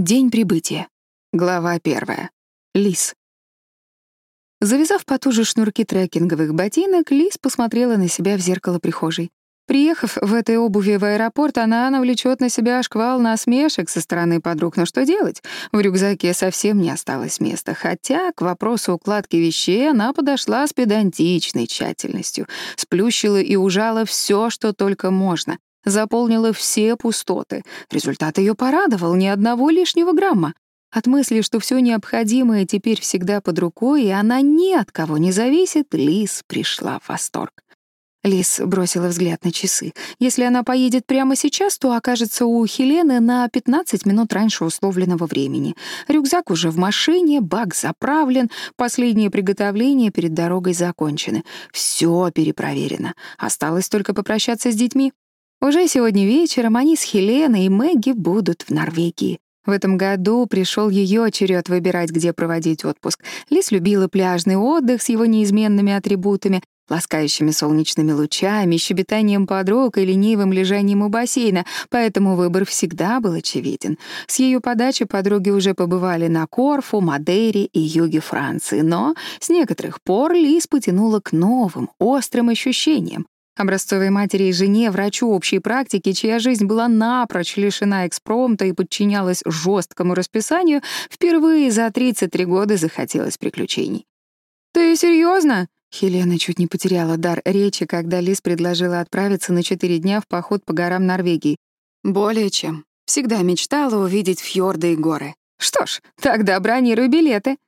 День прибытия. Глава первая. Лис. Завязав потуже шнурки трекинговых ботинок, Лис посмотрела на себя в зеркало прихожей. Приехав в этой обуви в аэропорт, она навлечет на себя шквал насмешек со стороны подруг. Но что делать? В рюкзаке совсем не осталось места. Хотя к вопросу укладки вещей она подошла с педантичной тщательностью. Сплющила и ужала все, что только можно. заполнила все пустоты. Результат ее порадовал, ни одного лишнего грамма. От мысли, что все необходимое теперь всегда под рукой, и она ни от кого не зависит, Лис пришла в восторг. Лис бросила взгляд на часы. Если она поедет прямо сейчас, то окажется у Хелены на 15 минут раньше условленного времени. Рюкзак уже в машине, бак заправлен, последние приготовления перед дорогой закончены. Все перепроверено. Осталось только попрощаться с детьми. Уже сегодня вечером они с Хеленой и Мэгги будут в Норвегии. В этом году пришел ее черед выбирать, где проводить отпуск. Лис любила пляжный отдых с его неизменными атрибутами, ласкающими солнечными лучами, щебетанием подруг и ленивым лежанием у бассейна, поэтому выбор всегда был очевиден. С ее подачи подруги уже побывали на Корфу, Мадейре и юге Франции, но с некоторых пор Лис потянула к новым, острым ощущениям. Образцовой матери и жене, врачу общей практики, чья жизнь была напрочь лишена экспромта и подчинялась жесткому расписанию, впервые за 33 года захотелось приключений. «Ты серьезно? Хелена чуть не потеряла дар речи, когда Лис предложила отправиться на четыре дня в поход по горам Норвегии. «Более чем. Всегда мечтала увидеть фьорды и горы. Что ж, тогда бронируй билеты. Идея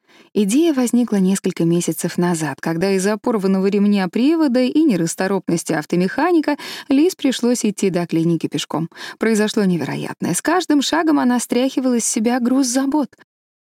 возникла несколько месяцев назад, когда из-за порванного ремня привода и нерасторопности автомеханика Лиз пришлось идти до клиники пешком. Произошло невероятное. С каждым шагом она стряхивала с себя груз забот.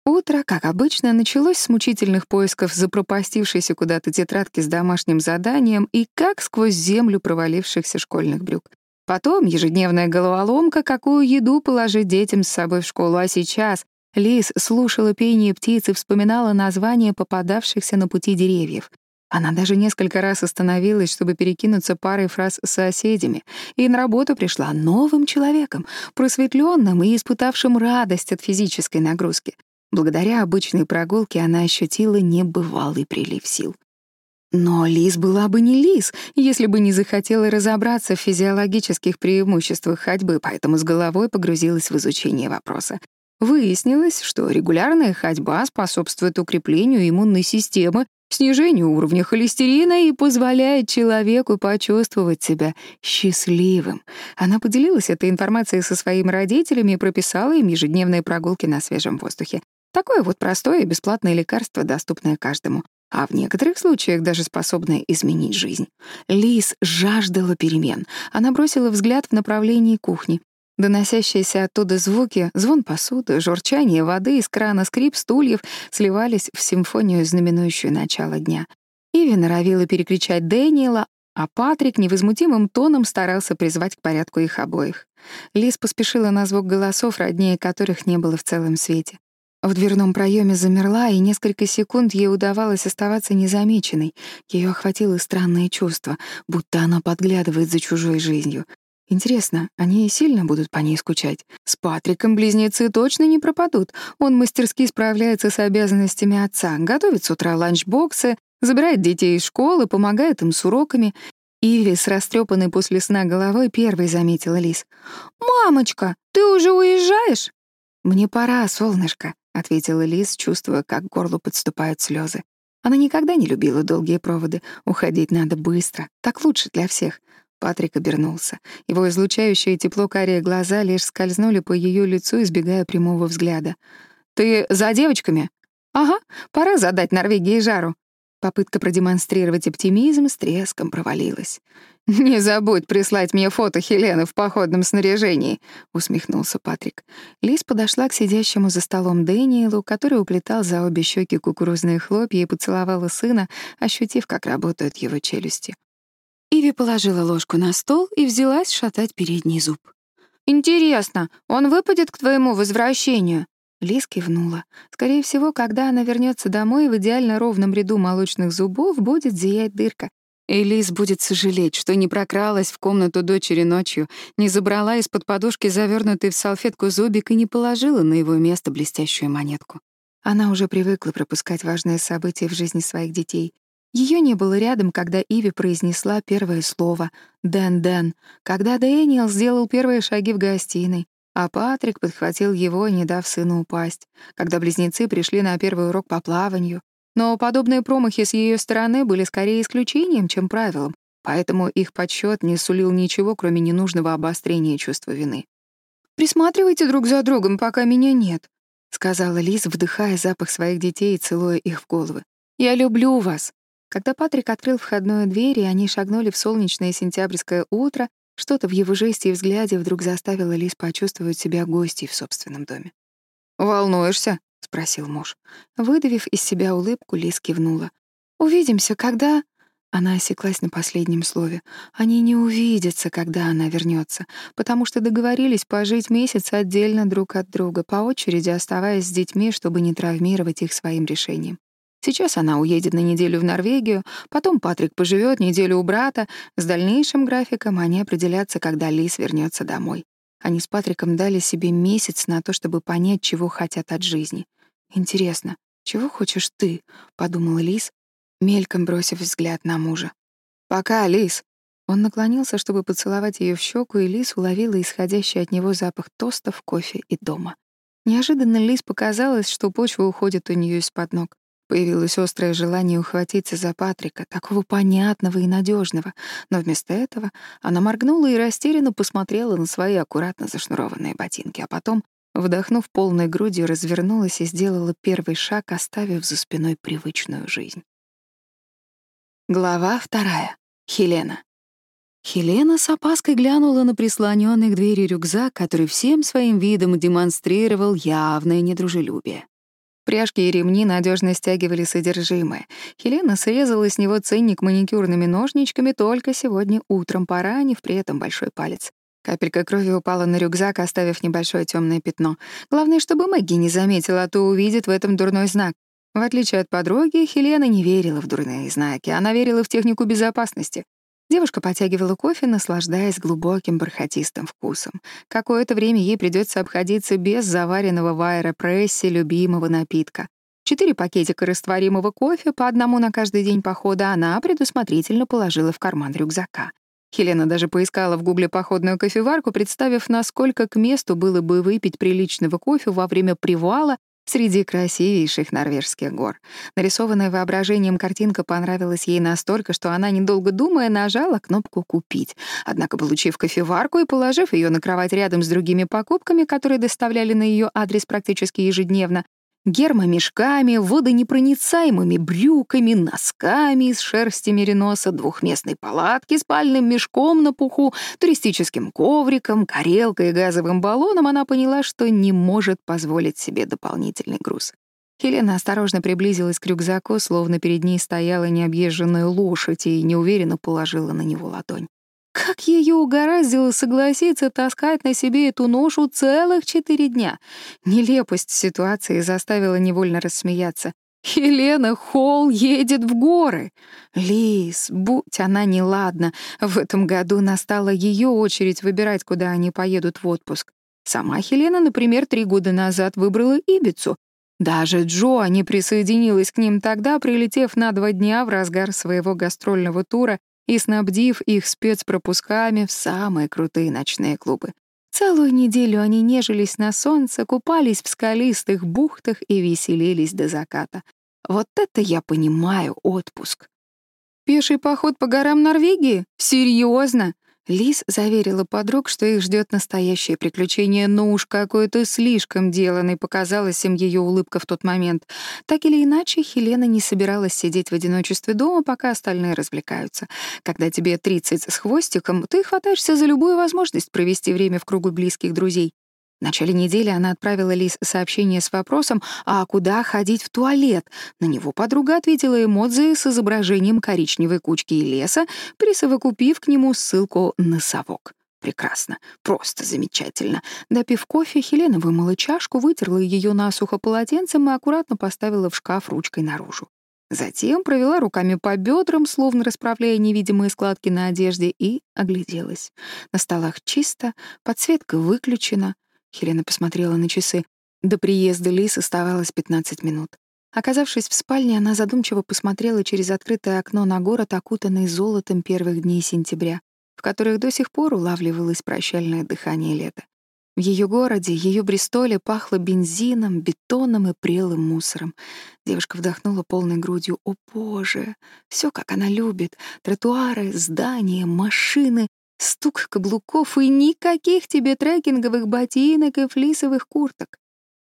Утро, как обычно, началось с мучительных поисков запропастившейся куда-то тетрадки с домашним заданием и как сквозь землю провалившихся школьных брюк. Потом ежедневная головоломка, какую еду положить детям с собой в школу, а сейчас Лейс слушала пение птиц и вспоминала названия попадавшихся на пути деревьев. Она даже несколько раз остановилась, чтобы перекинуться парой фраз с соседями, и на работу пришла новым человеком, просветленным и испытавшим радость от физической нагрузки. Благодаря обычной прогулке она ощутила небывалый прилив сил. Но Лис была бы не Лис, если бы не захотела разобраться в физиологических преимуществах ходьбы, поэтому с головой погрузилась в изучение вопроса. Выяснилось, что регулярная ходьба способствует укреплению иммунной системы, снижению уровня холестерина и позволяет человеку почувствовать себя счастливым. Она поделилась этой информацией со своими родителями и прописала им ежедневные прогулки на свежем воздухе. Такое вот простое и бесплатное лекарство, доступное каждому а в некоторых случаях даже способная изменить жизнь. Лис жаждала перемен. Она бросила взгляд в направлении кухни. Доносящиеся оттуда звуки, звон посуды, журчание воды из крана, скрип стульев сливались в симфонию, знаменующую начало дня. Иви норовила перекричать Дэниела, а Патрик невозмутимым тоном старался призвать к порядку их обоих. Лиз поспешила на звук голосов, роднее которых не было в целом свете. В дверном проеме замерла, и несколько секунд ей удавалось оставаться незамеченной. Ее охватило странное чувство, будто Интересно, они сильно будут по ней скучать? С Патриком близнецы точно не пропадут. Он мастерски справляется с обязанностями отца, готовит с утра ланчбоксы, забирает детей из школы, помогает им с уроками. Иви с растрепанной после сна головой первой заметила Лис. «Мамочка, ты уже уезжаешь?» «Мне пора, солнышко», — ответила Лис, чувствуя, как к горлу подступают слезы. Она никогда не любила долгие проводы. Уходить надо быстро. Так лучше для всех. Патрик обернулся. Его излучающее тепло карие глаза лишь скользнули по ее лицу, избегая прямого взгляда. «Ты за девочками?» «Ага, пора задать Норвегии жару». Попытка продемонстрировать оптимизм с треском провалилась. «Не забудь прислать мне фото Хелены в походном снаряжении», — усмехнулся Патрик. Лиз подошла к сидящему за столом Дэниелу, который уплетал за обе щеки кукурузные хлопья и поцеловала сына, ощутив, как работают его челюсти. Иви положила ложку на стол и взялась шатать передний зуб. «Интересно, он выпадет к твоему возвращению?» Лиз кивнула. Скорее всего, когда она вернется домой, в идеально ровном ряду молочных зубов будет зиять дырка. И Лиз будет сожалеть, что не прокралась в комнату дочери ночью, не забрала из-под подушки завернутый в салфетку зубик и не положила на его место блестящую монетку. Она уже привыкла пропускать важные события в жизни своих детей. Ее не было рядом, когда Иви произнесла первое слово «Дэн, Дэн», когда Дэниел сделал первые шаги в гостиной, а Патрик подхватил его, не дав сыну упасть, когда близнецы пришли на первый урок по плаванию, но подобные промахи с ее стороны были скорее исключением, чем правилом, поэтому их подсчет не сулил ничего, кроме ненужного обострения чувства вины. «Присматривайте друг за другом, пока меня нет», — сказала Лиз, вдыхая запах своих детей и целуя их в головы. «Я люблю вас». Когда Патрик открыл входную дверь, и они шагнули в солнечное сентябрьское утро, что-то в его жесте и взгляде вдруг заставило Лиз почувствовать себя гостьей в собственном доме. «Волнуешься?» — спросил муж. Выдавив из себя улыбку, Лиз кивнула. «Увидимся, когда...» Она осеклась на последнем слове. Они не увидятся, когда она вернется, потому что договорились пожить месяц отдельно друг от друга, по очереди оставаясь с детьми, чтобы не травмировать их своим решением. Сейчас она уедет на неделю в Норвегию, потом Патрик поживет неделю у брата. С дальнейшим графиком они определятся, когда Лиз вернется домой. Они с Патриком дали себе месяц на то, чтобы понять, чего хотят от жизни. «Интересно, чего хочешь ты?» — подумала Лиз, мельком бросив взгляд на мужа. «Пока, Лиз!» Он наклонился, чтобы поцеловать ее в щеку, и Лиз уловила исходящий от него запах тостов, кофе и дома. Неожиданно Лиз показалось, что почва уходит у нее из-под ног. Появилось острое желание ухватиться за Патрика, такого понятного и надежного, но вместо этого она моргнула и растерянно посмотрела на свои аккуратно зашнурованные ботинки, а потом, вдохнув полной грудью, развернулась и сделала первый шаг, оставив за спиной привычную жизнь. Глава вторая. Хелена. Хелена с опаской глянула на прислоненный к двери рюкзак, который всем своим видом демонстрировал явное недружелюбие. Пряжки и ремни надежно стягивали содержимое. Девушка потягивала кофе, наслаждаясь глубоким бархатистым вкусом. Какое-то время ей придется обходиться без заваренного в аэропрессе любимого напитка. Четыре пакетика растворимого кофе, по одному на каждый день похода, она предусмотрительно положила в карман рюкзака. Хелена даже поискала в гугле походную кофеварку, представив, насколько к месту было бы выпить приличного кофе во время привала среди красивейших норвежских гор. Нарисованная воображением картинка понравилась ей настолько, что она, недолго думая, нажала кнопку «Купить». Однако, получив кофеварку и положив ее на кровать рядом с другими покупками, которые доставляли на ее адрес практически ежедневно, гермомешками, водонепроницаемыми брюками, носками из шерсти мериноса, двухместной палатки, спальным мешком на пуху, туристическим ковриком, тарелкой и газовым баллоном, она поняла, что не может позволить себе дополнительный груз. Хелена осторожно приблизилась к рюкзаку, словно перед ней стояла необъезженная лошадь и неуверенно положила на него ладонь. Как ее угораздило согласиться таскать на себе эту ношу целых четыре дня? Нелепость ситуации заставила невольно рассмеяться. Елена Холл едет в горы. Лис, будь она неладна, в этом году настала ее очередь выбирать, куда они поедут в отпуск. Сама Хелена, например, три года назад выбрала Ибицу. Даже Джо не присоединилась к ним тогда, прилетев на два дня в разгар своего гастрольного тура и снабдив их спецпропусками в самые крутые ночные клубы. Целую неделю они нежились на солнце, купались в скалистых бухтах и веселились до заката. Вот это я понимаю отпуск. Пеший поход по горам Норвегии? Серьезно? Лис заверила подруг, что их ждет настоящее приключение, но уж какое-то слишком деланной показалась им ее улыбка в тот момент. Так или иначе, Хелена не собиралась сидеть в одиночестве дома, пока остальные развлекаются. Когда тебе 30 с хвостиком, ты хватаешься за любую возможность провести время в кругу близких друзей. В начале недели она отправила Лиз сообщение с вопросом «А куда ходить в туалет?». На него подруга ответила эмодзи с изображением коричневой кучки и леса, присовокупив к нему ссылку на совок. Прекрасно, просто замечательно. Допив кофе, Хелена вымыла чашку, вытерла ее насухо полотенцем и аккуратно поставила в шкаф ручкой наружу. Затем провела руками по бедрам, словно расправляя невидимые складки на одежде, и огляделась. На столах чисто, подсветка выключена. Хелена посмотрела на часы. До приезда Лис оставалось 15 минут. Оказавшись в спальне, она задумчиво посмотрела через открытое окно на город, окутанный золотом первых дней сентября, в которых до сих пор улавливалось прощальное дыхание лета. В ее городе, ее Бристоле пахло бензином, бетоном и прелым мусором. Девушка вдохнула полной грудью. О, боже! Все, как она любит. Тротуары, здания, машины, стук каблуков и никаких тебе трекинговых ботинок и флисовых курток.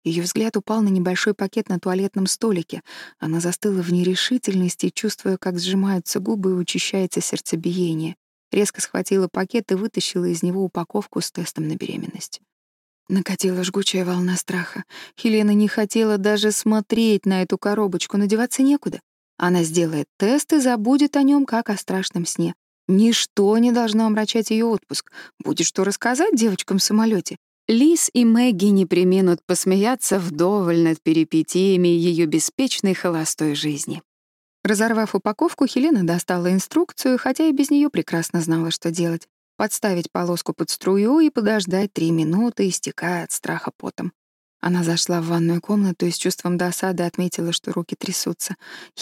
Ее взгляд упал на небольшой пакет на туалетном столике. Она застыла в нерешительности, чувствуя, как сжимаются губы и учащается сердцебиение. Резко схватила пакет и вытащила из него упаковку с тестом на беременность. Накатила жгучая волна страха. Хелена не хотела даже смотреть на эту коробочку, надеваться некуда. Она сделает тест и забудет о нем, как о страшном сне. Ничто не должно омрачать ее отпуск. Будет что рассказать девочкам в самолете. Лис и Мэгги не применут посмеяться вдоволь над перипетиями ее беспечной холостой жизни. Разорвав упаковку, Хелена достала инструкцию, хотя и без нее прекрасно знала, что делать подставить полоску под струю и подождать три минуты, истекая от страха потом. Она зашла в ванную комнату и с чувством досады отметила, что руки трясутся.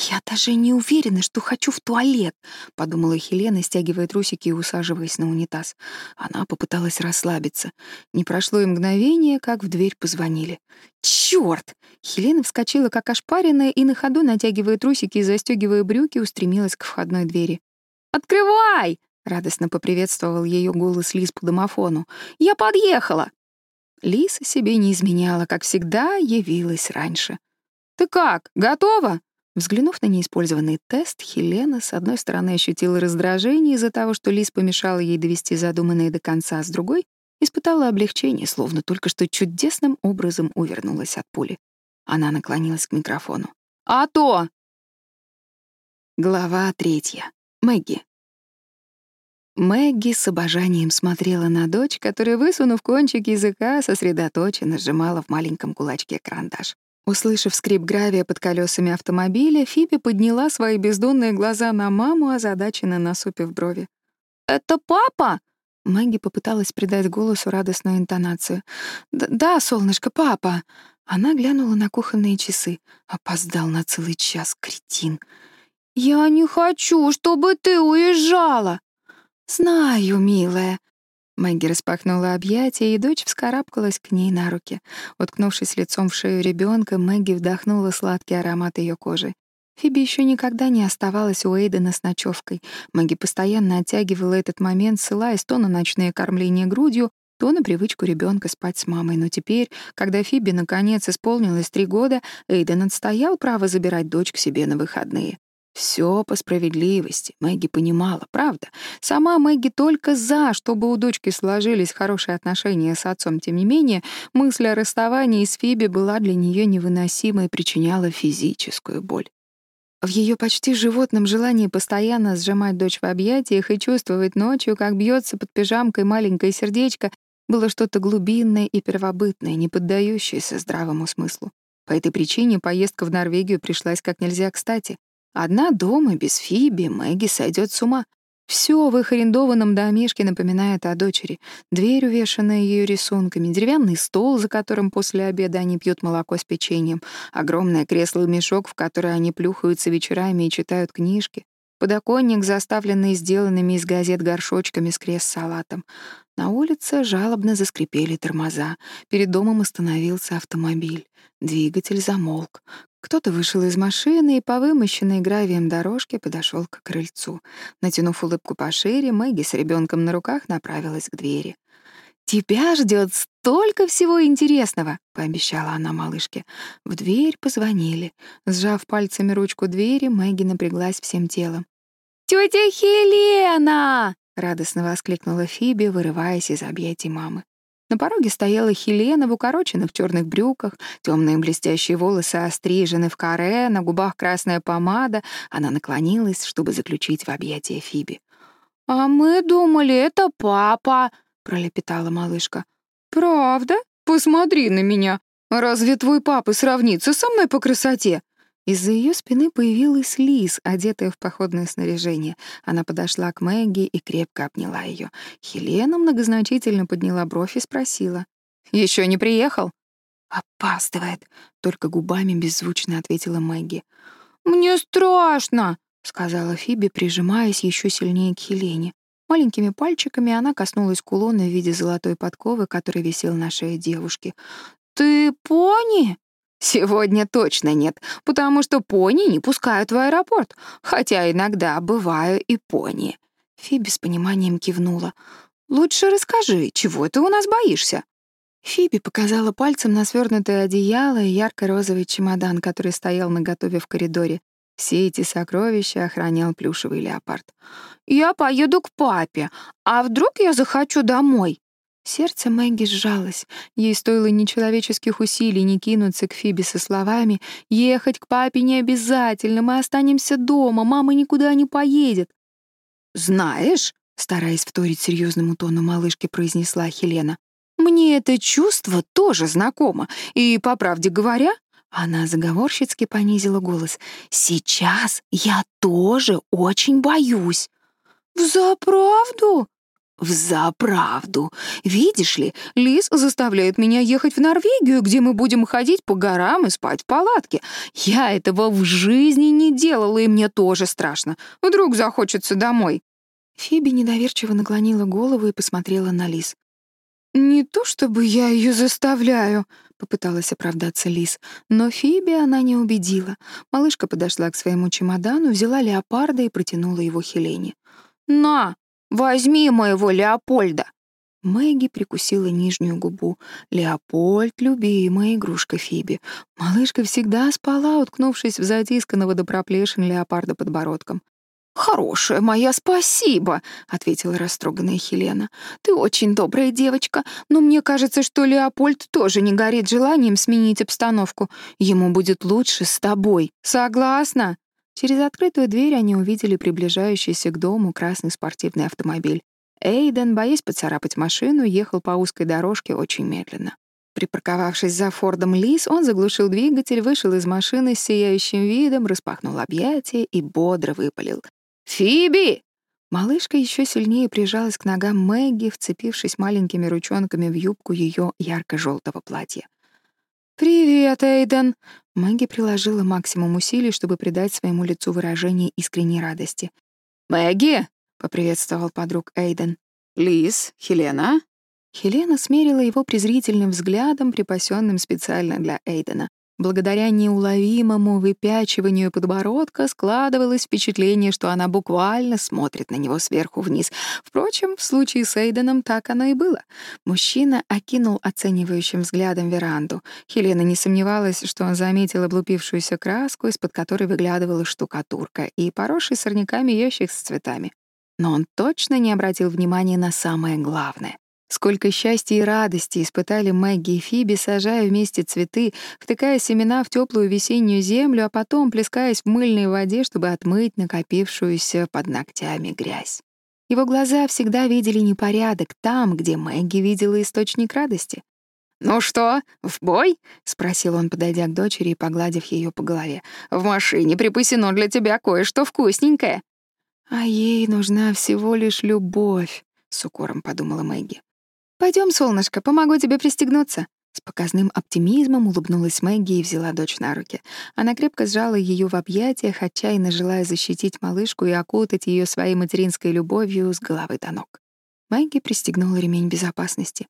«Я даже не уверена, что хочу в туалет», — подумала Хелена, стягивая трусики и усаживаясь на унитаз. Она попыталась расслабиться. Не прошло и мгновение, как в дверь позвонили. «Чёрт!» Хелена вскочила, как ошпаренная, и на ходу, натягивая трусики и застегивая брюки, устремилась к входной двери. «Открывай!» Радостно поприветствовал ее голос Лис по домофону. «Я подъехала!» Лис себе не изменяла, как всегда, явилась раньше. «Ты как, готова?» Взглянув на неиспользованный тест, Хелена, с одной стороны, ощутила раздражение из-за того, что Лис помешала ей довести задуманное до конца, а с другой — испытала облегчение, словно только что чудесным образом увернулась от пули. Она наклонилась к микрофону. «А то!» Глава третья. Мэгги. Мэгги с обожанием смотрела на дочь, которая, высунув кончик языка, сосредоточенно сжимала в маленьком кулачке карандаш. Услышав скрип гравия под колесами автомобиля, Фиби подняла свои бездонные глаза на маму, озадаченно насупив брови. «Это папа?» Мэгги попыталась придать голосу радостную интонацию. «Да, солнышко, папа!» Она глянула на кухонные часы. Опоздал на целый час, кретин. «Я не хочу, чтобы ты уезжала!» «Знаю, милая». Мэгги распахнула объятия, и дочь вскарабкалась к ней на руки. Уткнувшись лицом в шею ребенка, Мэгги вдохнула сладкий аромат ее кожи. Фиби еще никогда не оставалась у Эйдена с ночевкой. Мэгги постоянно оттягивала этот момент, ссылаясь то на ночное кормление грудью, то на привычку ребенка спать с мамой. Но теперь, когда Фиби наконец исполнилось три года, Эйден отстоял право забирать дочь к себе на выходные. Все по справедливости. Мэгги понимала, правда. Сама Мэгги только за, чтобы у дочки сложились хорошие отношения с отцом. Тем не менее, мысль о расставании с Фиби была для нее невыносимой и причиняла физическую боль. В ее почти животном желании постоянно сжимать дочь в объятиях и чувствовать ночью, как бьется под пижамкой маленькое сердечко, было что-то глубинное и первобытное, не поддающееся здравому смыслу. По этой причине поездка в Норвегию пришлась как нельзя кстати. Одна дома, без Фиби, Мэгги сойдет с ума. Все в их арендованном домишке напоминает о дочери. Дверь, увешанная ее рисунками, деревянный стол, за которым после обеда они пьют молоко с печеньем, огромное кресло-мешок, в которое они плюхаются вечерами и читают книжки, подоконник, заставленный сделанными из газет горшочками с крест-салатом. На улице жалобно заскрипели тормоза. Перед домом остановился автомобиль. Двигатель замолк. Кто-то вышел из машины и по вымощенной гравием дорожке подошел к крыльцу. Натянув улыбку пошире, Мэгги с ребенком на руках направилась к двери. «Тебя ждет столько всего интересного!» — пообещала она малышке. В дверь позвонили. Сжав пальцами ручку двери, Мэгги напряглась всем телом. «Тётя Хелена!» — радостно воскликнула Фиби, вырываясь из объятий мамы. На пороге стояла Хелена в укороченных черных брюках, темные блестящие волосы острижены в каре, на губах красная помада. Она наклонилась, чтобы заключить в объятия Фиби. «А мы думали, это папа», — пролепетала малышка. «Правда? Посмотри на меня. Разве твой папа сравнится со мной по красоте?» Из-за ее спины появилась Лиз, одетая в походное снаряжение. Она подошла к Мэгги и крепко обняла ее. Хелена многозначительно подняла бровь и спросила. Еще не приехал?» «Опаздывает», — только губами беззвучно ответила Мэгги. «Мне страшно», — сказала Фиби, прижимаясь еще сильнее к Хелене. Маленькими пальчиками она коснулась кулона в виде золотой подковы, который висел на шее девушки. «Ты пони?» «Сегодня точно нет, потому что пони не пускают в аэропорт, хотя иногда бываю и пони». Фиби с пониманием кивнула. «Лучше расскажи, чего ты у нас боишься?» Фиби показала пальцем на свернутое одеяло и ярко-розовый чемодан, который стоял наготове в коридоре. Все эти сокровища охранял плюшевый леопард. «Я поеду к папе, а вдруг я захочу домой?» Сердце Мэгги сжалось. Ей стоило нечеловеческих усилий не кинуться к Фиби со словами «Ехать к папе не обязательно, мы останемся дома, мама никуда не поедет». «Знаешь», — стараясь вторить серьезному тону малышки, произнесла Хелена, «мне это чувство тоже знакомо, и, по правде говоря, она заговорщицки понизила голос. «Сейчас я тоже очень боюсь». «Взаправду?» «Взаправду. Видишь ли, Лис заставляет меня ехать в Норвегию, где мы будем ходить по горам и спать в палатке. Я этого в жизни не делала, и мне тоже страшно. Вдруг захочется домой». Фиби недоверчиво наклонила голову и посмотрела на Лис. «Не то чтобы я ее заставляю», — попыталась оправдаться Лис, но Фиби она не убедила. Малышка подошла к своему чемодану, взяла леопарда и протянула его Хелене. «На, возьми моего Леопольда!» Мэгги прикусила нижнюю губу. Леопольд — любимая игрушка Через открытую дверь они увидели приближающийся к дому красный спортивный автомобиль. Эйден, боясь поцарапать машину, ехал по узкой дорожке очень медленно. Припарковавшись за Фордом Лис, он заглушил двигатель, вышел из машины с сияющим видом, распахнул объятия и бодро выпалил. «Фиби!» Малышка еще сильнее прижалась к ногам Мэгги, вцепившись маленькими ручонками в юбку ее ярко желтого платья. «Привет, Эйден!» Мэгги приложила максимум усилий, чтобы придать своему лицу выражение искренней радости. «Мэгги!» — поприветствовал подруг Эйден. «Лиз, Хелена?» Хелена смерила его презрительным взглядом, припасенным специально для Эйдена. Благодаря неуловимому выпячиванию подбородка складывалось впечатление, что она буквально смотрит на него сверху вниз. Впрочем, в случае с Эйденом так оно и было. Мужчина окинул оценивающим взглядом веранду. Хелена не сомневалась, что он заметил облупившуюся краску, из-под которой выглядывала штукатурка, и поросший сорняками ящик с цветами. Но он точно не обратил внимания на самое главное. Сколько счастья и радости испытали Мэгги и Фиби, сажая вместе цветы, втыкая семена в теплую весеннюю землю, а потом плескаясь в мыльной воде, чтобы отмыть накопившуюся под ногтями грязь. Его глаза всегда видели непорядок там, где Мэгги видела источник радости. «Ну что, в бой?» — спросил он, подойдя к дочери и погладив ее по голове. «В машине припасено для тебя кое-что вкусненькое». «А ей нужна всего лишь любовь», — с укором подумала Мэгги. Пойдем, солнышко, помогу тебе пристегнуться». С показным оптимизмом улыбнулась Мэгги и взяла дочь на руки. Она крепко сжала ее в объятиях, отчаянно желая защитить малышку и окутать ее своей материнской любовью с головы до ног. Мэгги пристегнула ремень безопасности.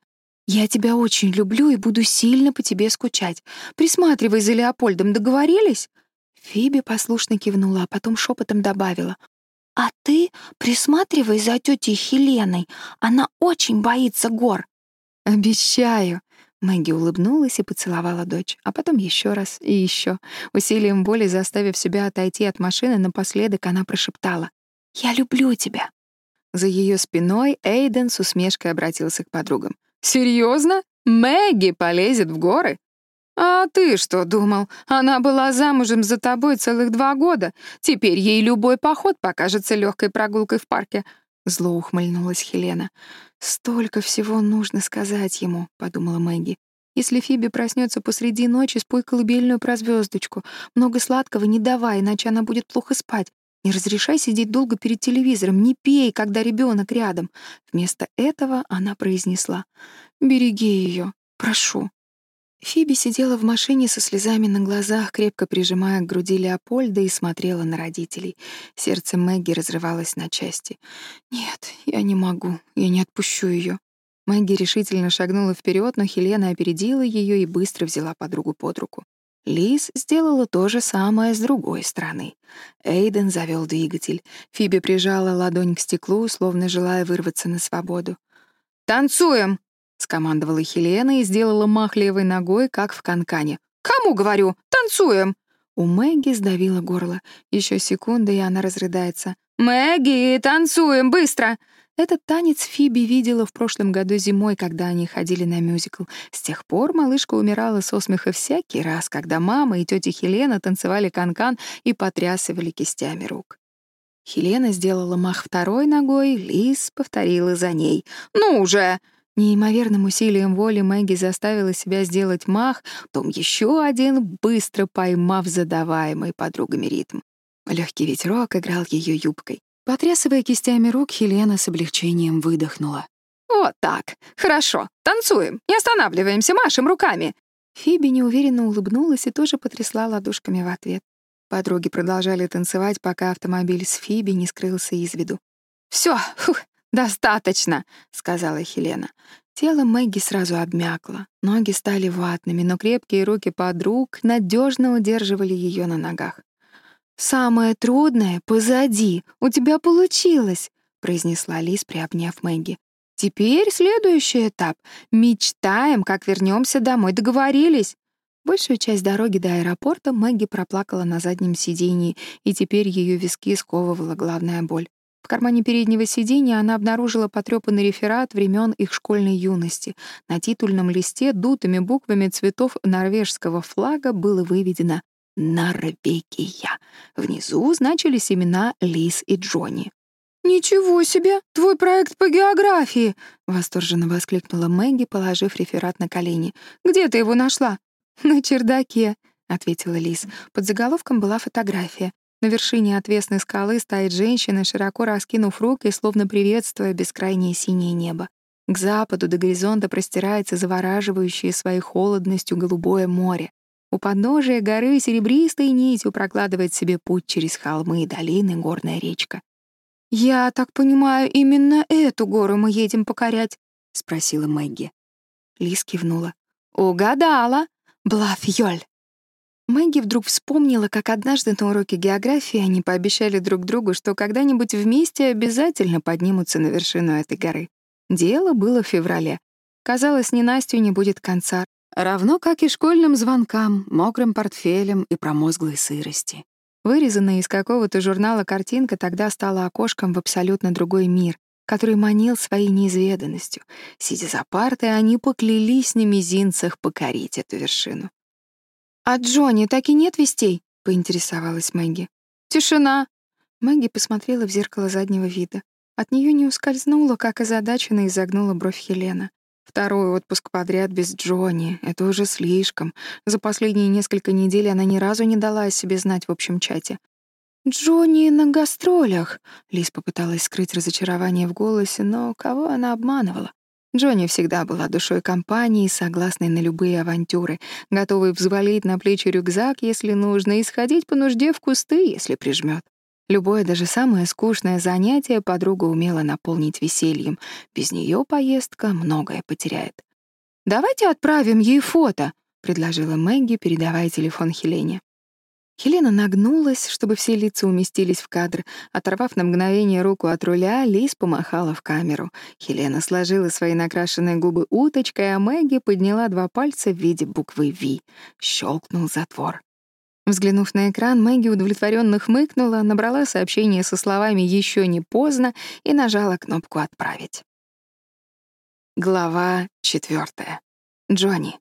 «Я тебя очень люблю и буду сильно по тебе скучать. Присматривай за Леопольдом, договорились?» Фиби послушно кивнула, а потом шепотом добавила. «А ты присматривай за тетей Хеленой. Она очень боится гор». «Обещаю». Мэгги улыбнулась и поцеловала дочь, а потом еще раз и еще. Усилием воли заставив себя отойти от машины, напоследок она прошептала «Я люблю тебя». За ее спиной Эйден с усмешкой обратился к подругам. «Серьезно? Мэгги полезет в горы? «А ты что думал? Она была замужем за тобой целых два года. Теперь ей любой поход покажется легкой прогулкой в парке». Зло ухмыльнулась Хелена. «Столько всего нужно сказать ему», — подумала Мэгги. Если Фиби проснется посреди ночи, спой колыбельную про звездочку. Много сладкого не давай, иначе она будет плохо спать. Не разрешай сидеть долго перед телевизором, не пей, когда ребенок рядом. Вместо этого она произнесла «Береги ее, прошу». Фиби сидела в машине со слезами на глазах, крепко прижимая к груди Леопольда и смотрела на родителей. Сердце Мэгги разрывалось на части. «Нет, я не могу. Я не отпущу ее. Мэгги решительно шагнула вперед, но Хелена опередила ее и быстро взяла подругу под руку. Лиз сделала то же самое с другой стороны. Эйден завел двигатель. Фиби прижала ладонь к стеклу, словно желая вырваться на свободу. «Танцуем!» скомандовала Хелена и сделала мах левой ногой, как в канкане. «Кому говорю? Танцуем!» У Мэгги сдавило горло. Еще секунда, и она разрыдается. «Мэгги, танцуем, быстро!» Этот танец Фиби видела в прошлом году зимой, когда они ходили на мюзикл. С тех пор малышка умирала со смеха всякий раз, когда мама и тетя Хелена танцевали канкан -кан и потрясывали кистями рук. Хелена сделала мах второй ногой, Лиз повторила за ней. «Ну уже!» Неимоверным усилием воли Мэгги заставила себя сделать мах, потом еще один, быстро поймав задаваемый подругами ритм. Легкий ветерок играл ее юбкой. Потрясывая кистями рук, Хелена с облегчением выдохнула. «Вот так. Хорошо. Танцуем. Не останавливаемся, машем руками». Фиби неуверенно улыбнулась и тоже потрясла ладошками в ответ. Подруги продолжали танцевать, пока автомобиль с Фиби не скрылся из виду. «Всё, достаточно», — сказала Хелена. Тело Мэгги сразу обмякло, ноги стали ватными, но крепкие руки подруг надежно удерживали ее на ногах. «Самое трудное позади. У тебя получилось», — произнесла Лиз, приобняв Мэгги. «Теперь следующий этап. Мечтаем, как вернемся домой. Договорились?» Большую часть дороги до аэропорта Мэгги проплакала на заднем сидении, и теперь ее виски сковывала главная боль. В кармане переднего сиденья она обнаружила потрёпанный реферат времен их школьной юности. На титульном листе дутыми буквами цветов норвежского флага было выведено Норвегия. Внизу значились имена Лиз и Джонни. «Ничего себе! Твой проект по географии!» — восторженно воскликнула Мэгги, положив реферат на колени. «Где ты его нашла?» «На чердаке», — ответила Лиз. Под заголовком была фотография. На вершине отвесной скалы стоит женщина, широко раскинув руки, словно приветствуя бескрайнее синее небо. К западу до горизонта простирается завораживающее своей холодностью голубое море. У подножия горы серебристой нитью прокладывает себе путь через холмы и долины горная речка. «Я так понимаю, именно эту гору мы едем покорять?» — спросила Мэгги. Лиз кивнула. «Угадала! Блафьёль!» Мэгги вдруг вспомнила, как однажды на уроке географии они пообещали друг другу, что когда-нибудь вместе обязательно поднимутся на вершину этой горы. Дело было в феврале. Казалось, ни Настю не будет конца, Равно как и школьным звонкам, мокрым портфелем и промозглой сырости. Вырезанная из какого-то журнала картинка тогда стала окошком в абсолютно другой мир, который манил своей неизведанностью. Сидя за партой, они поклялись на мизинцах покорить эту вершину. «А Джонни так и нет вестей?» — поинтересовалась Мэгги. «Тишина!» Мэгги посмотрела в зеркало заднего вида. От нее не ускользнуло, как озадаченно изогнула бровь Хелена. Второй отпуск подряд без Джонни — это уже слишком. За последние несколько недель она ни разу не дала о себе знать в общем чате. «Джонни на гастролях!» Лиз попыталась скрыть разочарование в голосе, но кого она обманывала? Джонни всегда была душой компании, согласной на любые авантюры, готовой взвалить на плечи рюкзак, если нужно, и сходить по нужде в кусты, если прижмёт. Любое, даже самое скучное занятие подруга умела наполнить весельем. Без нее поездка многое потеряет. «Давайте отправим ей фото», — предложила Мэгги, передавая телефон Хелене. Хелена нагнулась, чтобы все лица уместились в кадр. Оторвав на мгновение руку от руля, Лиз помахала в камеру. Хелена сложила свои накрашенные губы уточкой, а Мэгги подняла два пальца в виде буквы «Ви». Щелкнул затвор. Взглянув на экран, Мэгги удовлетворенно хмыкнула, набрала сообщение со словами «Еще не поздно» и нажала кнопку «Отправить». Глава четвертая. Джонни. Джонни в одних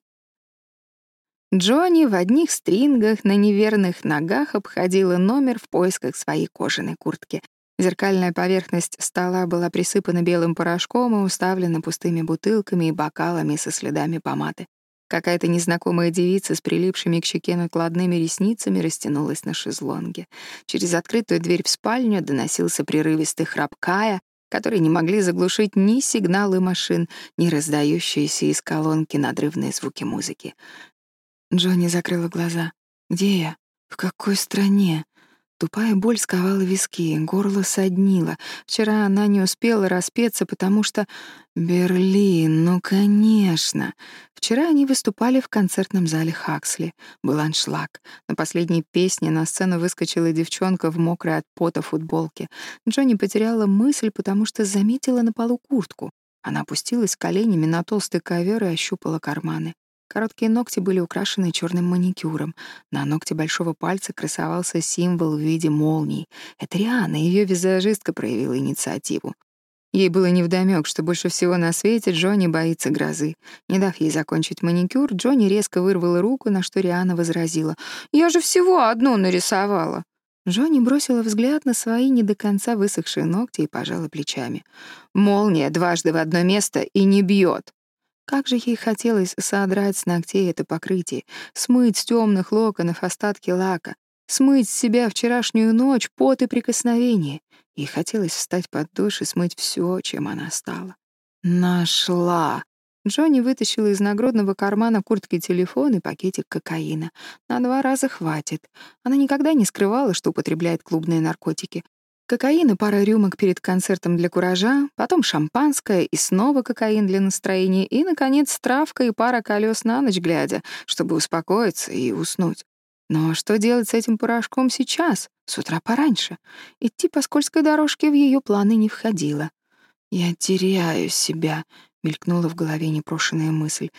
стрингах на неверных ногах обходила номер в поисках своей кожаной куртки. Зеркальная поверхность стола была присыпана белым порошком и уставлена пустыми бутылками и бокалами со следами помады. Какая-то незнакомая девица с прилипшими к щеке накладными ресницами растянулась на шезлонге. Через открытую дверь в спальню доносился прерывистый храп Кая, который не могли заглушить ни сигналы машин, ни раздающиеся из колонки надрывные звуки музыки. Джонни закрыла глаза. «Где я? В какой стране?» Тупая боль сковала виски, горло соднило. Вчера она не успела распеться, потому что... Берлин, ну, конечно. Вчера они выступали в концертном зале Хаксли. Был аншлаг. На последней песне на сцену выскочила девчонка в мокрой от пота футболке. Джонни потеряла мысль, потому что заметила на полу куртку. Она опустилась коленями на толстый ковер и ощупала карманы. Короткие ногти были украшены черным маникюром. На ногте большого пальца красовался символ в виде молний. Это Риана, ее визажистка, проявила инициативу. Ей было невдомёк, что больше всего на свете Джонни боится грозы. Не дав ей закончить маникюр, Джонни резко вырвала руку, на что Риана возразила. «Я же всего одну нарисовала!» Джонни бросила взгляд на свои не до конца высохшие ногти и пожала плечами. «Молния дважды в одно место и не бьет. Как же ей хотелось содрать с ногтей это покрытие, смыть с темных локонов остатки лака, смыть с себя вчерашнюю ночь, пот и прикосновение. Ей хотелось встать под душ и смыть все, чем она стала. «Нашла!» Джонни вытащила из нагрудного кармана куртки телефон и пакетик кокаина. На два раза хватит. Она никогда не скрывала, что употребляет клубные наркотики. Кокаин и пара рюмок перед концертом для куража, потом шампанское и снова кокаин для настроения, и, наконец, травка и пара колес на ночь глядя, чтобы успокоиться и уснуть. Но что делать с этим порошком сейчас, с утра пораньше? Идти по скользкой дорожке в ее планы не входило. «Я теряю себя», — мелькнула в голове непрошенная мысль.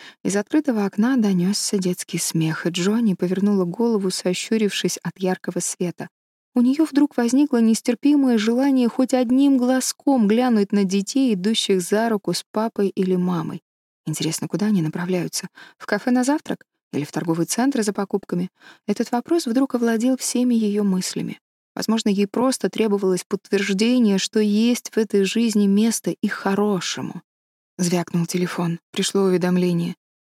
Из открытого окна донесся детский смех, и Джонни повернула голову, сощурившись от яркого света. У нее вдруг возникло нестерпимое желание хоть одним глазком глянуть на детей, идущих за руку с папой или мамой. Интересно, куда они направляются? В кафе на завтрак? Или в торговый центр за покупками? Этот вопрос вдруг овладел всеми ее мыслями.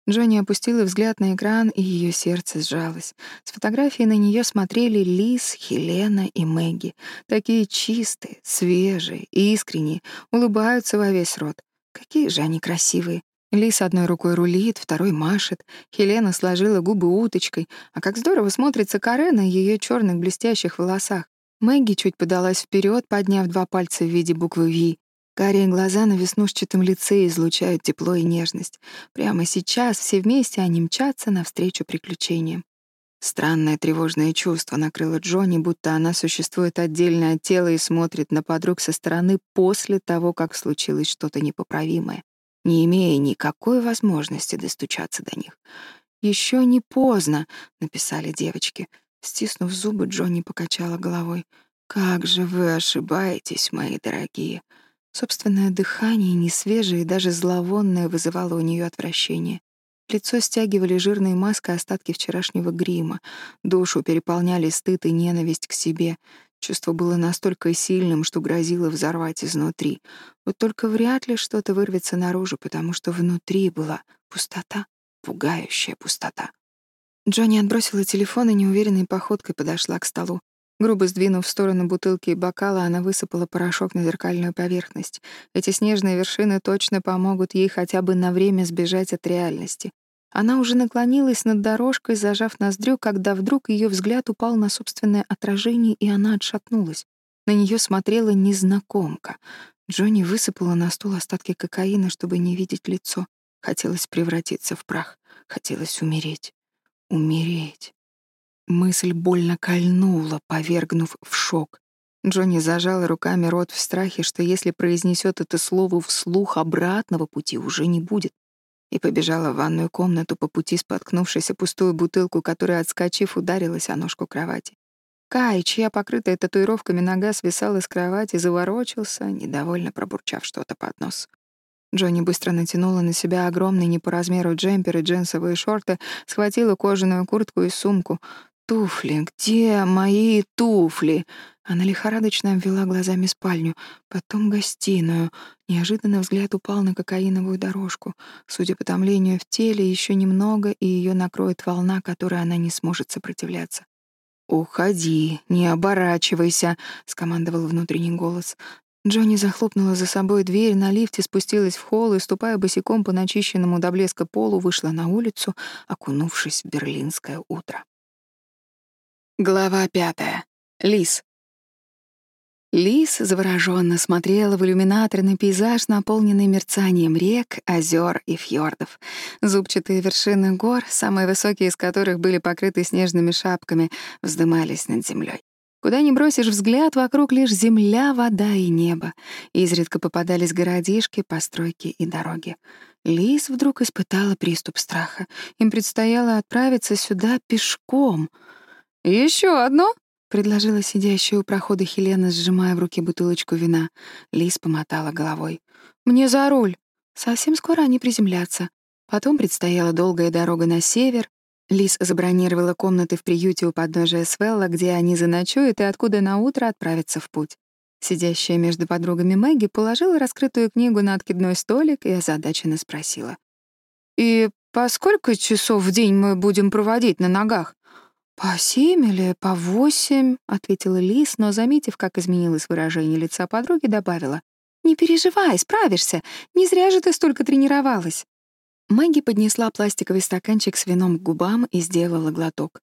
Возможно, ей просто требовалось подтверждение, что есть в этой жизни место и хорошему. Звякнул телефон. Пришло уведомление. Джонни опустила взгляд на экран, и ее сердце сжалось. С фотографии на нее смотрели Лиз, Хелена и Мэгги. Такие чистые, свежие, искренние, улыбаются во весь рот. Какие же они красивые. Лиз одной рукой рулит, второй машет. Хелена сложила губы уточкой. А как здорово смотрится Каре на ее черных блестящих волосах. Мэгги чуть подалась вперед, подняв два пальца в виде буквы «Ви». Карие глаза на веснушчатом лице излучают тепло и нежность. Прямо сейчас все вместе они мчатся навстречу приключениям. Странное тревожное чувство накрыло Джонни, будто она существует отдельно от тела и смотрит на подруг со стороны после того, как случилось что-то непоправимое, не имея никакой возможности достучаться до них. Еще не поздно», — написали собственное дыхание несвежее и даже зловонное вызывало у нее отвращение. Лицо стягивали жирной маской остатки вчерашнего грима. Душу переполняли стыд и ненависть к себе. Чувство было настолько сильным, что грозило взорвать изнутри. Вот только вряд ли что-то вырвется наружу, потому что внутри была пустота, пугающая пустота. Джонни отбросила телефон и неуверенной походкой подошла к столу. Грубо сдвинув в сторону бутылки и бокала, она высыпала порошок на зеркальную поверхность. Эти снежные вершины точно помогут ей хотя бы на время сбежать от реальности. Она уже наклонилась над дорожкой, зажав ноздрю, когда вдруг ее взгляд упал на собственное отражение, и она отшатнулась. На нее смотрела незнакомка. Джонни высыпала на стул остатки кокаина, чтобы не видеть лицо. Хотелось превратиться в прах. Хотелось умереть. Умереть. Мысль больно кольнула, повергнув в шок. Джонни зажала руками рот в страхе, что если произнесет это слово вслух, обратного пути уже не будет. И побежала в ванную комнату по пути, споткнувшись о пустую бутылку, которая, отскочив, ударилась о ножку кровати. Кай, чья покрытая татуировками нога свисала с кровати, заворочился, недовольно пробурчав что-то под нос. Джонни быстро натянула на себя огромный не по размеру джемпер и джинсовые шорты, схватила кожаную куртку и сумку. Туфли, где мои туфли? Она лихорадочно обвела глазами спальню, потом гостиную. Неожиданно взгляд упал на кокаиновую дорожку. Судя по томлению в теле, еще немного, и ее накроет волна, которой она не сможет сопротивляться. «Уходи, не оборачивайся», — скомандовал внутренний голос. Джонни захлопнула за собой дверь, на лифте спустилась в холл и, ступая босиком по начищенному до блеска полу, вышла на улицу, окунувшись в берлинское утро. Глава пятая. Лис. Лис завороженно смотрела в иллюминаторный пейзаж, наполненный мерцанием рек, озер и фьордов. Зубчатые вершины гор, самые высокие из которых были покрыты снежными шапками, вздымались над землей. Куда ни бросишь взгляд, вокруг лишь земля, вода и небо. Изредка попадались городишки, постройки и дороги. Лис вдруг испытала приступ страха. Им предстояло отправиться сюда пешком. Еще одно?» — предложила сидящая у прохода Хелена, сжимая в руке бутылочку вина. Лис помотала головой. «Мне за руль. Совсем скоро они приземлятся. Потом предстояла долгая дорога на север. Лис забронировала комнаты в приюте у подножия Свелла, где они заночуют и откуда на утро отправятся в путь. Сидящая между подругами Мэгги положила раскрытую книгу на откидной столик и озадаченно спросила. «И по сколько часов в день мы будем проводить на ногах?» «По семь или по восемь», — ответила Лис, но, заметив, как изменилось выражение лица подруги, добавила. «Не переживай, справишься. Не зря же ты столько тренировалась». Мэгги поднесла пластиковый стаканчик с вином к губам и сделала глоток.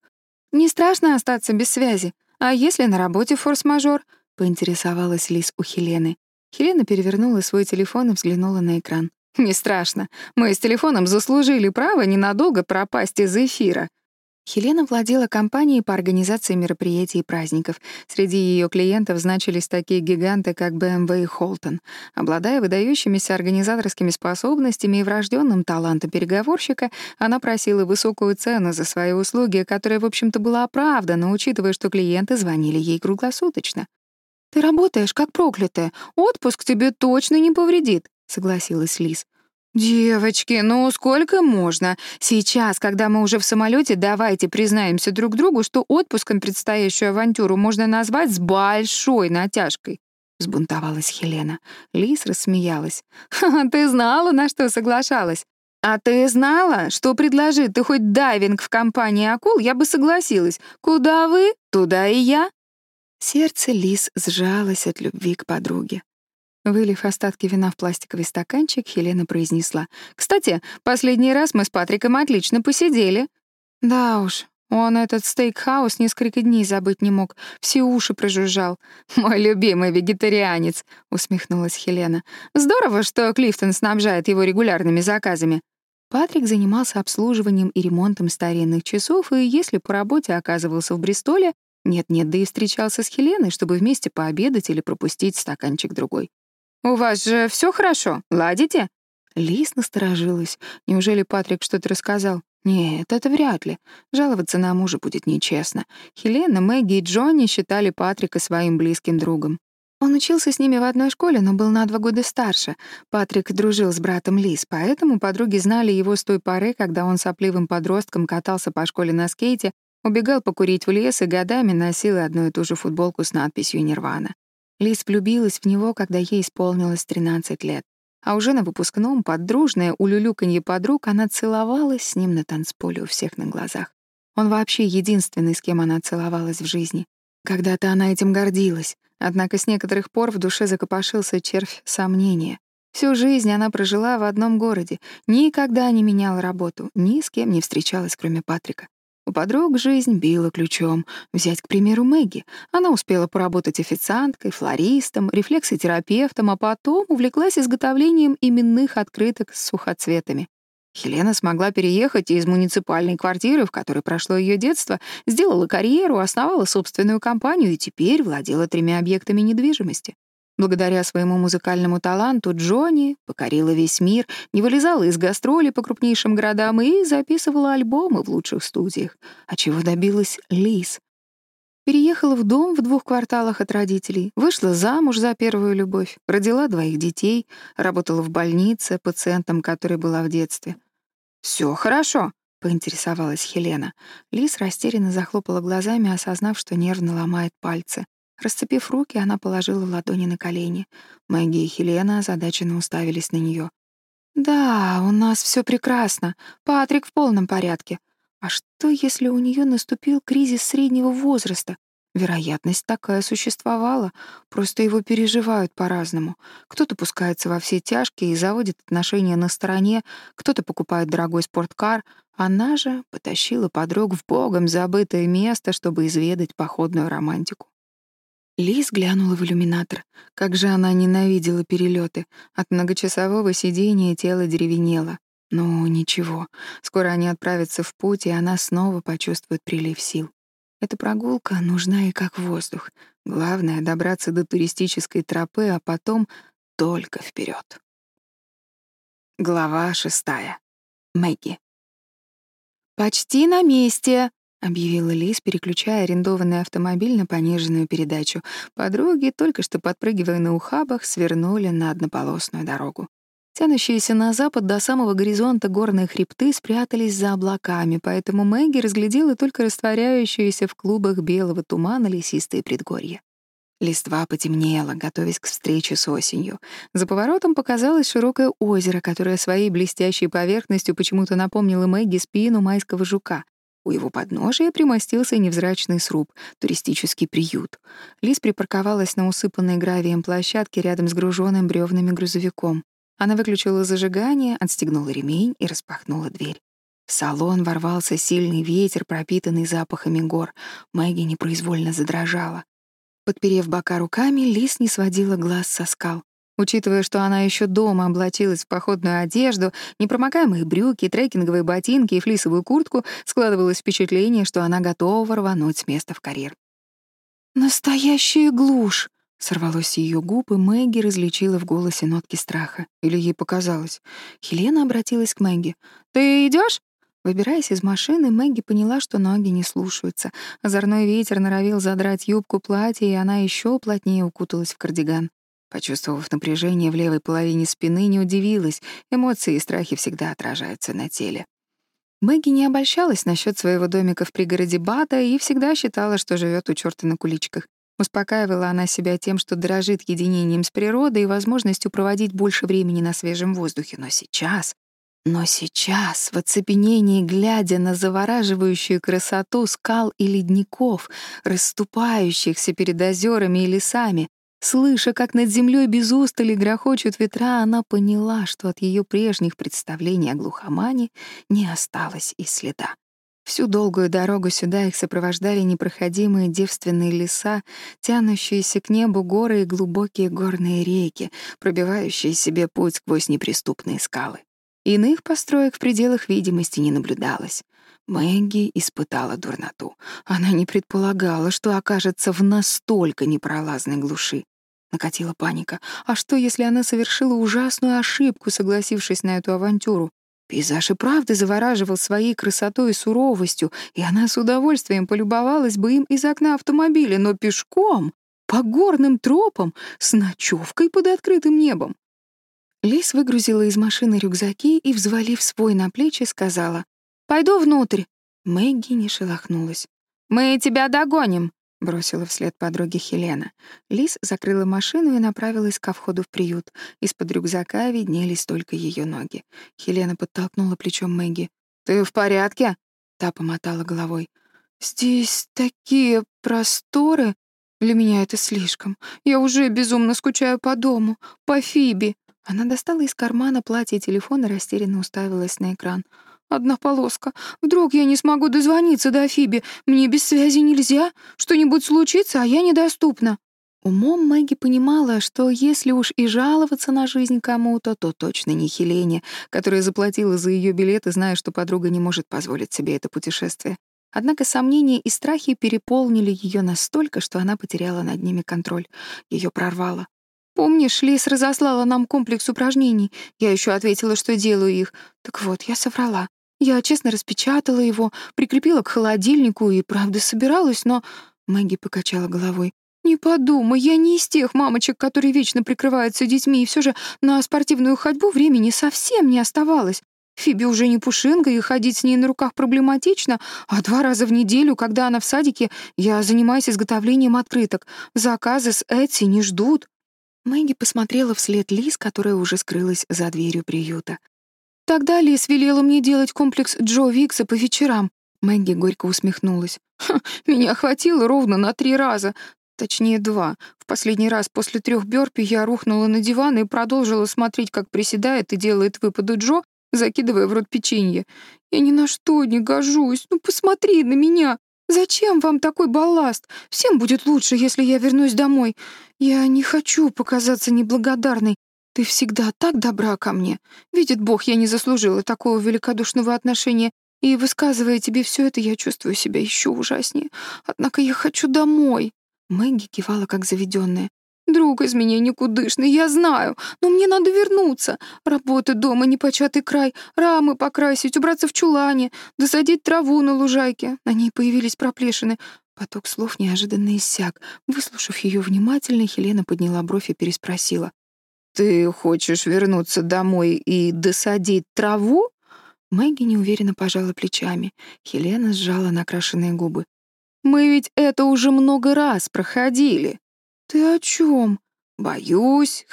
«Не страшно остаться без связи. А если на работе форс-мажор?» — поинтересовалась Лис у Хелены. Хелена перевернула свой телефон и взглянула на экран. «Не страшно. Мы с телефоном заслужили право ненадолго пропасть из эфира. Хелена владела компанией по организации мероприятий и праздников. Среди ее клиентов значились такие гиганты, как BMW и Холтон. Обладая выдающимися организаторскими способностями и врожденным талантом переговорщика, она просила высокую цену за свои услуги, которая, в общем-то, была оправдана, учитывая, что клиенты звонили ей круглосуточно. «Ты работаешь, как проклятая. Отпуск тебе точно не повредит», — согласилась Лиз. «Девочки, ну сколько можно? Сейчас, когда мы уже в самолете, давайте признаемся друг другу, что отпуском предстоящую авантюру можно назвать с большой натяжкой». Взбунтовалась Хелена. Лис рассмеялась. «Ха, ты знала, на что соглашалась? А ты знала, что предложи ты хоть дайвинг в компании акул, я бы согласилась. Куда вы, туда и я». Сердце Лис сжалось от любви к подруге. Вылив остатки вина в пластиковый стаканчик, Хелена произнесла. «Кстати, последний раз мы с Патриком отлично посидели». «Да уж, он этот стейкхаус несколько дней забыть не мог, все уши прожужжал. «Мой любимый вегетарианец», — усмехнулась Хелена. «Здорово, что Клифтон снабжает его регулярными заказами». Патрик занимался обслуживанием и ремонтом старинных часов, и если по работе оказывался в Бристоле, нет-нет, да и встречался с Хеленой, чтобы вместе пообедать или пропустить стаканчик другой. «У вас же все хорошо? Ладите?» Лис насторожилась. Неужели Патрик что-то рассказал? Нет, это вряд ли. Жаловаться на мужа будет нечестно. Хелена, Мэгги и Джонни считали Патрика своим близким другом. Он учился с ними в одной школе, но был на два года старше. Патрик дружил с братом Лиз, поэтому подруги знали его с той поры, когда он сопливым подростком катался по школе на скейте, убегал покурить в лес и годами носил одну и ту же футболку с надписью «Нирвана». Лис влюбилась в него, когда ей исполнилось 13 лет. А уже на выпускном под дружное улюлюканье подруг она целовалась с ним на танцполе у всех на глазах. Он вообще единственный, с кем она целовалась в жизни. Когда-то она этим гордилась, однако с некоторых пор в душе закопошился червь сомнения. Всю жизнь она прожила в одном городе, никогда не меняла работу, ни с кем не встречалась, кроме Патрика. У Подруг жизнь била ключом. Взять, к примеру, Мэгги. Она успела поработать официанткой, флористом, рефлексотерапевтом, а потом увлеклась изготовлением именных открыток с сухоцветами. Хелена смогла переехать из муниципальной квартиры, в которой прошло ее детство, сделала карьеру, основала собственную компанию и теперь владела тремя объектами недвижимости. Благодаря своему музыкальному таланту Джонни покорила весь мир, не вылезала из гастролей по крупнейшим городам и записывала альбомы в лучших студиях. А чего добилась Лиз? Переехала в дом в двух кварталах от родителей, вышла замуж за первую любовь, родила двоих детей, работала в больнице пациентом, который была в детстве. Все хорошо», — поинтересовалась Хелена. Лиз растерянно захлопала глазами, осознав, что нервно ломает пальцы. Расцепив руки, она положила ладони на колени. Мэгги и Хелена озадаченно уставились на нее. «Да, у нас все прекрасно. Патрик в полном порядке. А что, если у нее наступил кризис среднего возраста? Вероятность такая существовала, просто его переживают по-разному. Кто-то пускается во все тяжкие и заводит отношения на стороне, кто-то покупает дорогой спорткар. Она же потащила подруг в богом забытое место, чтобы изведать походную романтику. Лиз глянула в иллюминатор. Как же она ненавидела перелеты. От многочасового сидения тело деревенело. Но ничего, скоро они отправятся в путь, и она снова почувствует прилив сил. Эта прогулка нужна и как воздух. Главное — добраться до туристической тропы, а потом только вперед. Глава шестая. Мэгги. «Почти на месте», — объявила Лиз, переключая арендованный автомобиль на пониженную передачу. Подруги, только что подпрыгивая на ухабах, свернули на однополосную дорогу. Тянущиеся на запад до самого горизонта горные хребты спрятались за облаками, поэтому Мэгги разглядела только растворяющиеся в клубах белого тумана лесистые предгорья. Листва потемнела, готовясь к встрече с осенью. За поворотом показалось широкое озеро, которое своей блестящей поверхностью почему-то напомнило Мэгги спину майского жука. У его подножия примостился невзрачный сруб, туристический приют. Лис припарковалась на усыпанной гравием площадке рядом с груженным бревнами грузовиком. Она выключила зажигание, отстегнула ремень и распахнула дверь. В салон ворвался сильный ветер, пропитанный запахами гор. Мэгги непроизвольно задрожала. Подперев бока руками, Лис не сводила глаз со скал. Учитывая, что она еще дома облачилась в походную одежду, непромокаемые брюки, трекинговые ботинки и флисовую куртку, складывалось впечатление, что она готова рвануть с места в карьер. «Настоящая глушь!» Сорвалось с ее губ, и Мэгги различила в голосе нотки страха. Или ей показалось. Хелена обратилась к Мэгги. «Ты идешь? Выбираясь из машины, Мэгги поняла, что ноги не слушаются. Озорной ветер норовил задрать юбку платья, и она еще плотнее укуталась в кардиган. Почувствовав напряжение в левой половине спины, не удивилась. Эмоции и страхи всегда отражаются на теле. Мэгги не обольщалась насчет своего домика в пригороде Бата и всегда считала, что живет у черта на куличках. Успокаивала она себя тем, что дорожит единением с природой и возможностью проводить больше времени на свежем воздухе. Но сейчас... Но сейчас, в оцепенении, глядя на завораживающую красоту скал и ледников, расступающихся перед озерами и лесами, слыша, как над землей без устали грохочут ветра, она поняла, что от ее прежних представлений о глухомане не осталось и следа. Всю долгую дорогу сюда их сопровождали непроходимые девственные леса, тянущиеся к небу горы и глубокие горные реки, пробивающие себе путь сквозь неприступные скалы. Иных построек в пределах видимости не наблюдалось. Мэгги испытала дурноту. Она не предполагала, что окажется в настолько непролазной глуши. Накатила паника. А что, если она совершила ужасную ошибку, согласившись на эту авантюру? Пейзаж и правда завораживал своей красотой и суровостью, и она с удовольствием полюбовалась бы им из окна автомобиля, но пешком, по горным тропам, с ночевкой под открытым небом. Лис выгрузила из машины рюкзаки и, взвалив свой на плечи, сказала «Пойду внутрь». Мэгги не шелохнулась. «Мы тебя догоним», бросила вслед подруге Хелена. Лис закрыла машину и направилась ко входу в приют. Из-под рюкзака виднелись только ее ноги. Хелена подтолкнула плечом Мэгги. «Ты в порядке?» Та помотала головой. «Здесь такие просторы. Для меня это слишком. Я уже безумно скучаю по дому, по Фиби». Она достала из кармана платье и телефон и растерянно уставилась на экран. Одна полоска. Вдруг я не смогу дозвониться до Фиби. Мне без связи нельзя. Что-нибудь случится, а я недоступна. Умом Мэгги понимала, что если уж и жаловаться на жизнь кому-то, то точно не Хелене, которая заплатила за ее билеты, зная, что подруга не может позволить себе это путешествие. Однако сомнения и страхи переполнили ее настолько, что она потеряла над ними контроль. Ее прорвало. «Помнишь, Лис разослала нам комплекс упражнений? Я еще ответила, что делаю их. Так вот, я соврала. Я честно распечатала его, прикрепила к холодильнику и, правда, собиралась, но... Мэгги покачала головой. «Не подумай, я не из тех мамочек, которые вечно прикрываются детьми, и все же на спортивную ходьбу времени совсем не оставалось. Фиби уже не пушинка, и ходить с ней на руках проблематично, а два раза в неделю, когда она в садике, я занимаюсь изготовлением открыток. Заказы с Эти не ждут». Мэгги посмотрела вслед Лиз, которая уже скрылась за дверью приюта. «Тогда Лиз велела мне делать комплекс Джо Викса по вечерам». Мэгги горько усмехнулась. «Меня хватило ровно на три раза. Точнее, два. В последний раз после трех бёрпи я рухнула на диван и продолжила смотреть, как приседает и делает выпады Джо, закидывая в рот печенье. «Я ни на что не гожусь. Ну, посмотри на меня. Зачем вам такой балласт? Всем будет лучше, если я вернусь домой. Я не хочу показаться неблагодарной. Ты всегда так добра ко мне. Видит Бог, я не заслужила такого великодушного отношения. И, высказывая тебе все это, я чувствую себя еще ужаснее. Однако я хочу домой». Мэгги кивала, как заведенная. «Друг из меня никудышный, я знаю, но мне надо вернуться. Работа дома, непочатый край, рамы покрасить, убраться в чулане, досадить траву на лужайке». На ней появились проплешины. Поток слов неожиданно иссяк. Выслушав ее внимательно, Хелена подняла бровь и переспросила. «Ты хочешь вернуться домой и досадить траву?» Мэгги неуверенно пожала плечами. Хелена сжала накрашенные губы. Мы ведь это уже много раз проходили. Ты о чем? Боюсь,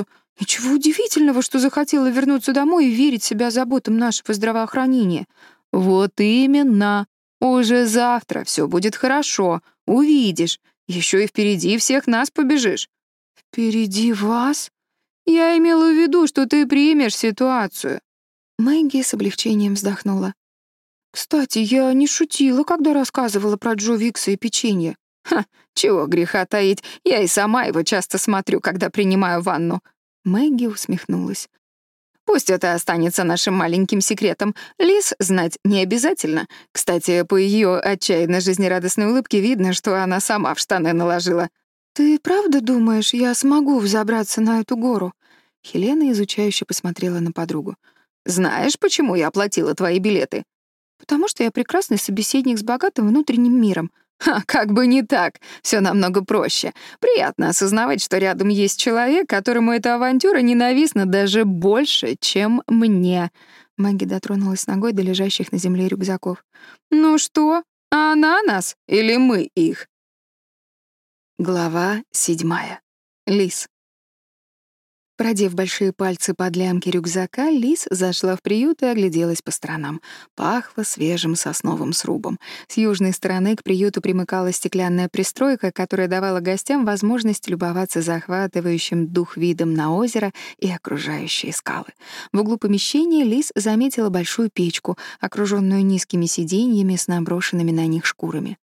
хочу домой. Помнишь, как ты чуть не сбежала в аэропорту Барселоны? Мэгги задумалась. Точно, тогда ее испугали небоскребы и перекрытые на ремонт дороги, запах битума, все казалось чужим и непонятным. Ты хочешь сказать? А выходные во Франции? продолжала Хелена. Мэгги снова задумалась. У меня тогда все тело покрылось потницей, и я боялась, что подцепила какую-то заразу. Ничего удивительного, что захотела вернуться домой и верить себя заботам нашего здравоохранения. Вот именно. Уже завтра все будет хорошо. Увидишь. Еще и впереди всех нас побежишь. Впереди вас? Я имела в виду, что ты примешь ситуацию. Мэгги с облегчением вздохнула. Кстати, я не шутила, когда рассказывала про Джо Викса и печенье. Ха, чего греха таить, я и сама его часто смотрю, когда принимаю ванну. Мэгги усмехнулась. Пусть это останется нашим маленьким секретом. Лис знать не обязательно. Кстати, по ее отчаянно жизнерадостной улыбке видно, что она сама в штаны наложила. «Ты правда думаешь, я смогу взобраться на эту гору?» Хелена изучающе посмотрела на подругу. «Знаешь, почему я оплатила твои билеты?» Потому что я прекрасный собеседник с богатым внутренним миром. Ха, как бы не так. Все намного проще.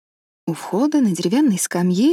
Приятно осознавать, что рядом есть человек, которому эта авантюра ненавистна даже больше, чем мне. Мэгги дотронулась ногой до лежащих на земле рюкзаков. «Ну что, она нас или мы их?» Глава седьмая. Лис. Продев большие пальцы под лямки рюкзака, Лис зашла в приют и огляделась по сторонам. Пахло свежим сосновым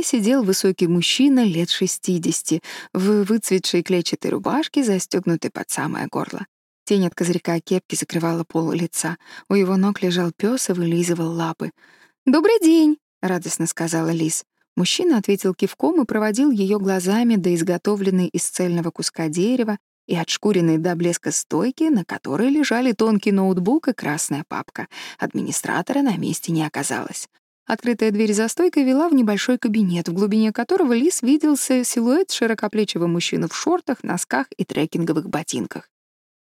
срубом. Открытая дверь вела в небольшой кабинет. В глубине которого Лис виделся силуэт широкоплечего мужчины в шортах, носках и трекинговых ботинках.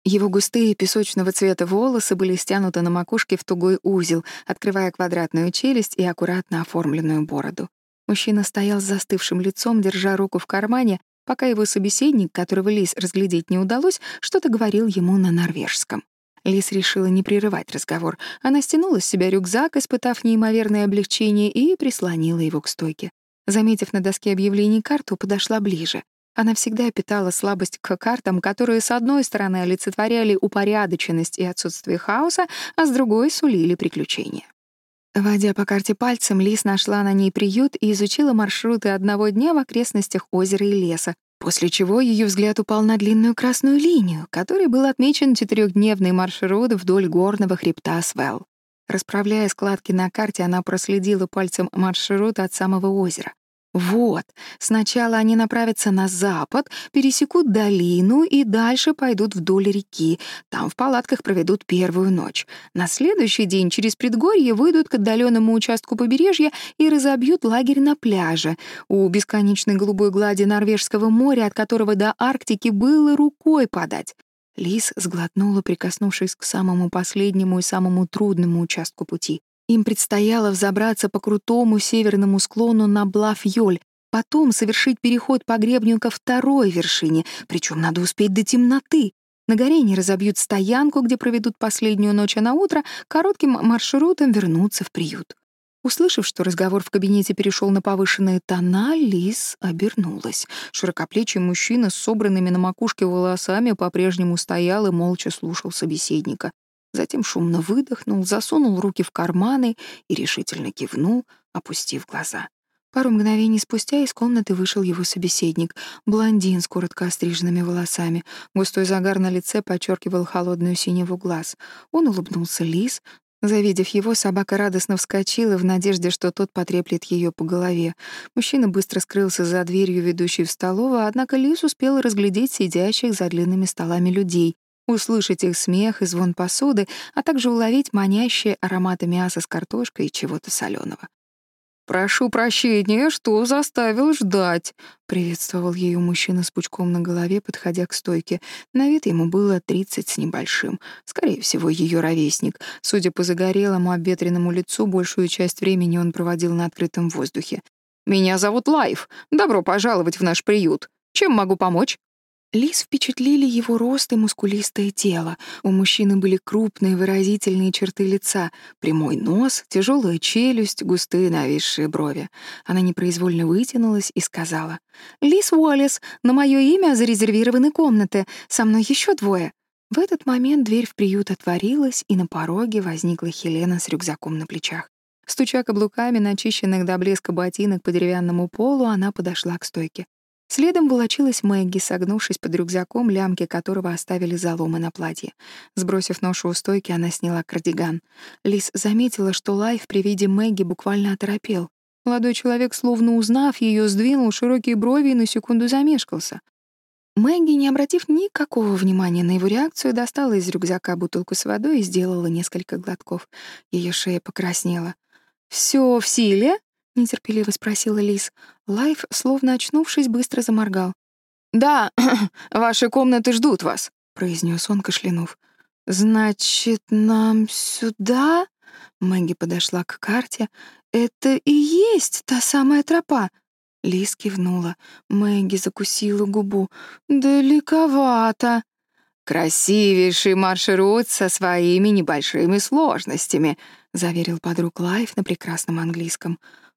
Его густые песочного цвета волосы были стянуты на макушке в тугой узел, открывая квадратную челюсть и аккуратно оформленную бороду. Мужчина стоял с застывшим лицом, держа руку в кармане, пока его собеседник, которого Лис разглядеть не удалось, что-то говорил ему на норвежском. Лис решила не прерывать разговор. Она стянула с себя рюкзак, испытав неимоверное облегчение, и прислонила его к стойке. Заметив на доске объявлений карту, подошла ближе. Она всегда питала слабость к картам, которые, с одной стороны, олицетворяли упорядоченность и отсутствие хаоса, а с другой — сулили приключения. Водя по карте пальцем, Лис нашла на ней приют и изучила маршруты одного дня в окрестностях озера и леса, После чего ее взгляд упал на длинную красную линию, которой был отмечен четырехдневный маршрут вдоль горного хребта Свел. Расправляя складки на карте, она проследила пальцем маршрут от самого озера. Вот, сначала они направятся на запад, пересекут долину и дальше пойдут вдоль реки. Там в палатках проведут первую ночь. На следующий день через предгорье выйдут к отдаленному участку побережья и разобьют лагерь на пляже. У бесконечной голубой глади Норвежского моря, от которого до Арктики было рукой подать. Лис сглотнула, прикоснувшись к самому последнему и самому трудному участку пути. им предстояло взобраться по крутому северному склону на Блав потом совершить переход по гребню ко второй вершине, причем надо успеть до темноты. На горе они разобьют стоянку, где проведут последнюю ночь, а на утро коротким маршрутом вернутся в приют. Услышав, что разговор в кабинете перешел на повышенные тона, Лис обернулась. Широкоплечий мужчина с собранными на макушке волосами по-прежнему стоял и молча слушал собеседника. Затем шумно выдохнул, засунул руки в карманы и решительно кивнул, опустив глаза. Пару мгновений спустя из комнаты вышел его собеседник, блондин с коротко остриженными волосами. Густой загар на лице подчеркивал холодную синеву глаз. Он улыбнулся Лис. Завидев его, собака радостно вскочила в надежде, что тот потреплет ее по голове. Мужчина быстро скрылся за дверью, ведущей в столовую, однако Лис успел разглядеть сидящих за длинными столами людей услышать их смех и звон посуды, а также уловить манящие ароматы мяса с картошкой и чего-то соленого. «Прошу прощения, что заставил ждать», — приветствовал ее мужчина с пучком на голове, подходя к стойке. На вид ему было тридцать с небольшим, скорее всего, ее ровесник. Судя по загорелому обветренному лицу, большую часть времени он проводил на открытом воздухе. «Меня зовут Лайф. Добро пожаловать в наш приют. Чем могу помочь?» Лис впечатлили его рост и мускулистое тело. У мужчины были крупные выразительные черты лица, прямой нос, тяжелая челюсть, густые нависшие брови. Она непроизвольно вытянулась и сказала. «Лис Уоллес, на мое имя зарезервированы комнаты. Со мной еще двое». В этот момент дверь в приют отворилась, и на пороге возникла Хелена с рюкзаком на плечах. Стуча каблуками, начищенных до блеска ботинок по деревянному полу, она подошла к стойке. Следом волочилась Мэгги, согнувшись под рюкзаком, лямки которого оставили заломы на платье. Сбросив ношу у стойки, она сняла кардиган. Лис заметила, что Лайф при виде Мэгги буквально оторопел. Молодой человек, словно узнав ее, сдвинул широкие брови и на секунду замешкался. Мэгги, не обратив никакого внимания на его реакцию, достала из рюкзака бутылку с водой и сделала несколько глотков. Ее шея покраснела. «Всё в силе?» — нетерпеливо спросила Лис. Лайф, словно очнувшись, быстро заморгал. «Да, ваши комнаты ждут вас», — произнес он, кашлянув. «Значит, нам сюда?» Мэгги подошла к карте. «Это и есть та самая тропа». Лис кивнула. Мэгги закусила губу. «Далековато». «Красивейший маршрут со своими небольшими сложностями», — заверил подруг Лайф на прекрасном английском. «Думаете, мы справимся? Путь не близкий», — обратилась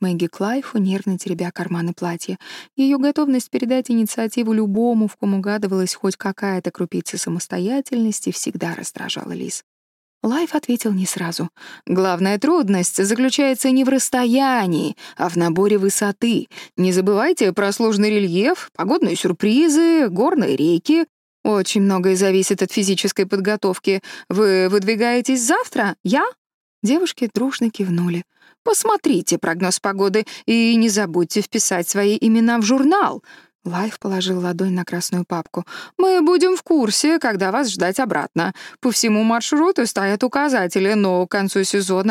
Мэгги к Лайфу, нервно теребя карманы платья. Ее готовность передать инициативу любому, в ком угадывалась хоть какая-то крупица самостоятельности, всегда раздражала Лиз. Лайф ответил не сразу. «Главная трудность заключается не в расстоянии, а в наборе высоты. Не забывайте про сложный рельеф, погодные сюрпризы, горные реки. Очень многое зависит от физической подготовки. Вы выдвигаетесь завтра? Я? Девушки дружно кивнули. Посмотрите прогноз погоды и не забудьте вписать свои имена в журнал. Лайф положил ладонь на красную папку. «Мы будем в курсе, когда вас ждать обратно. По всему маршруту стоят указатели, но к концу сезона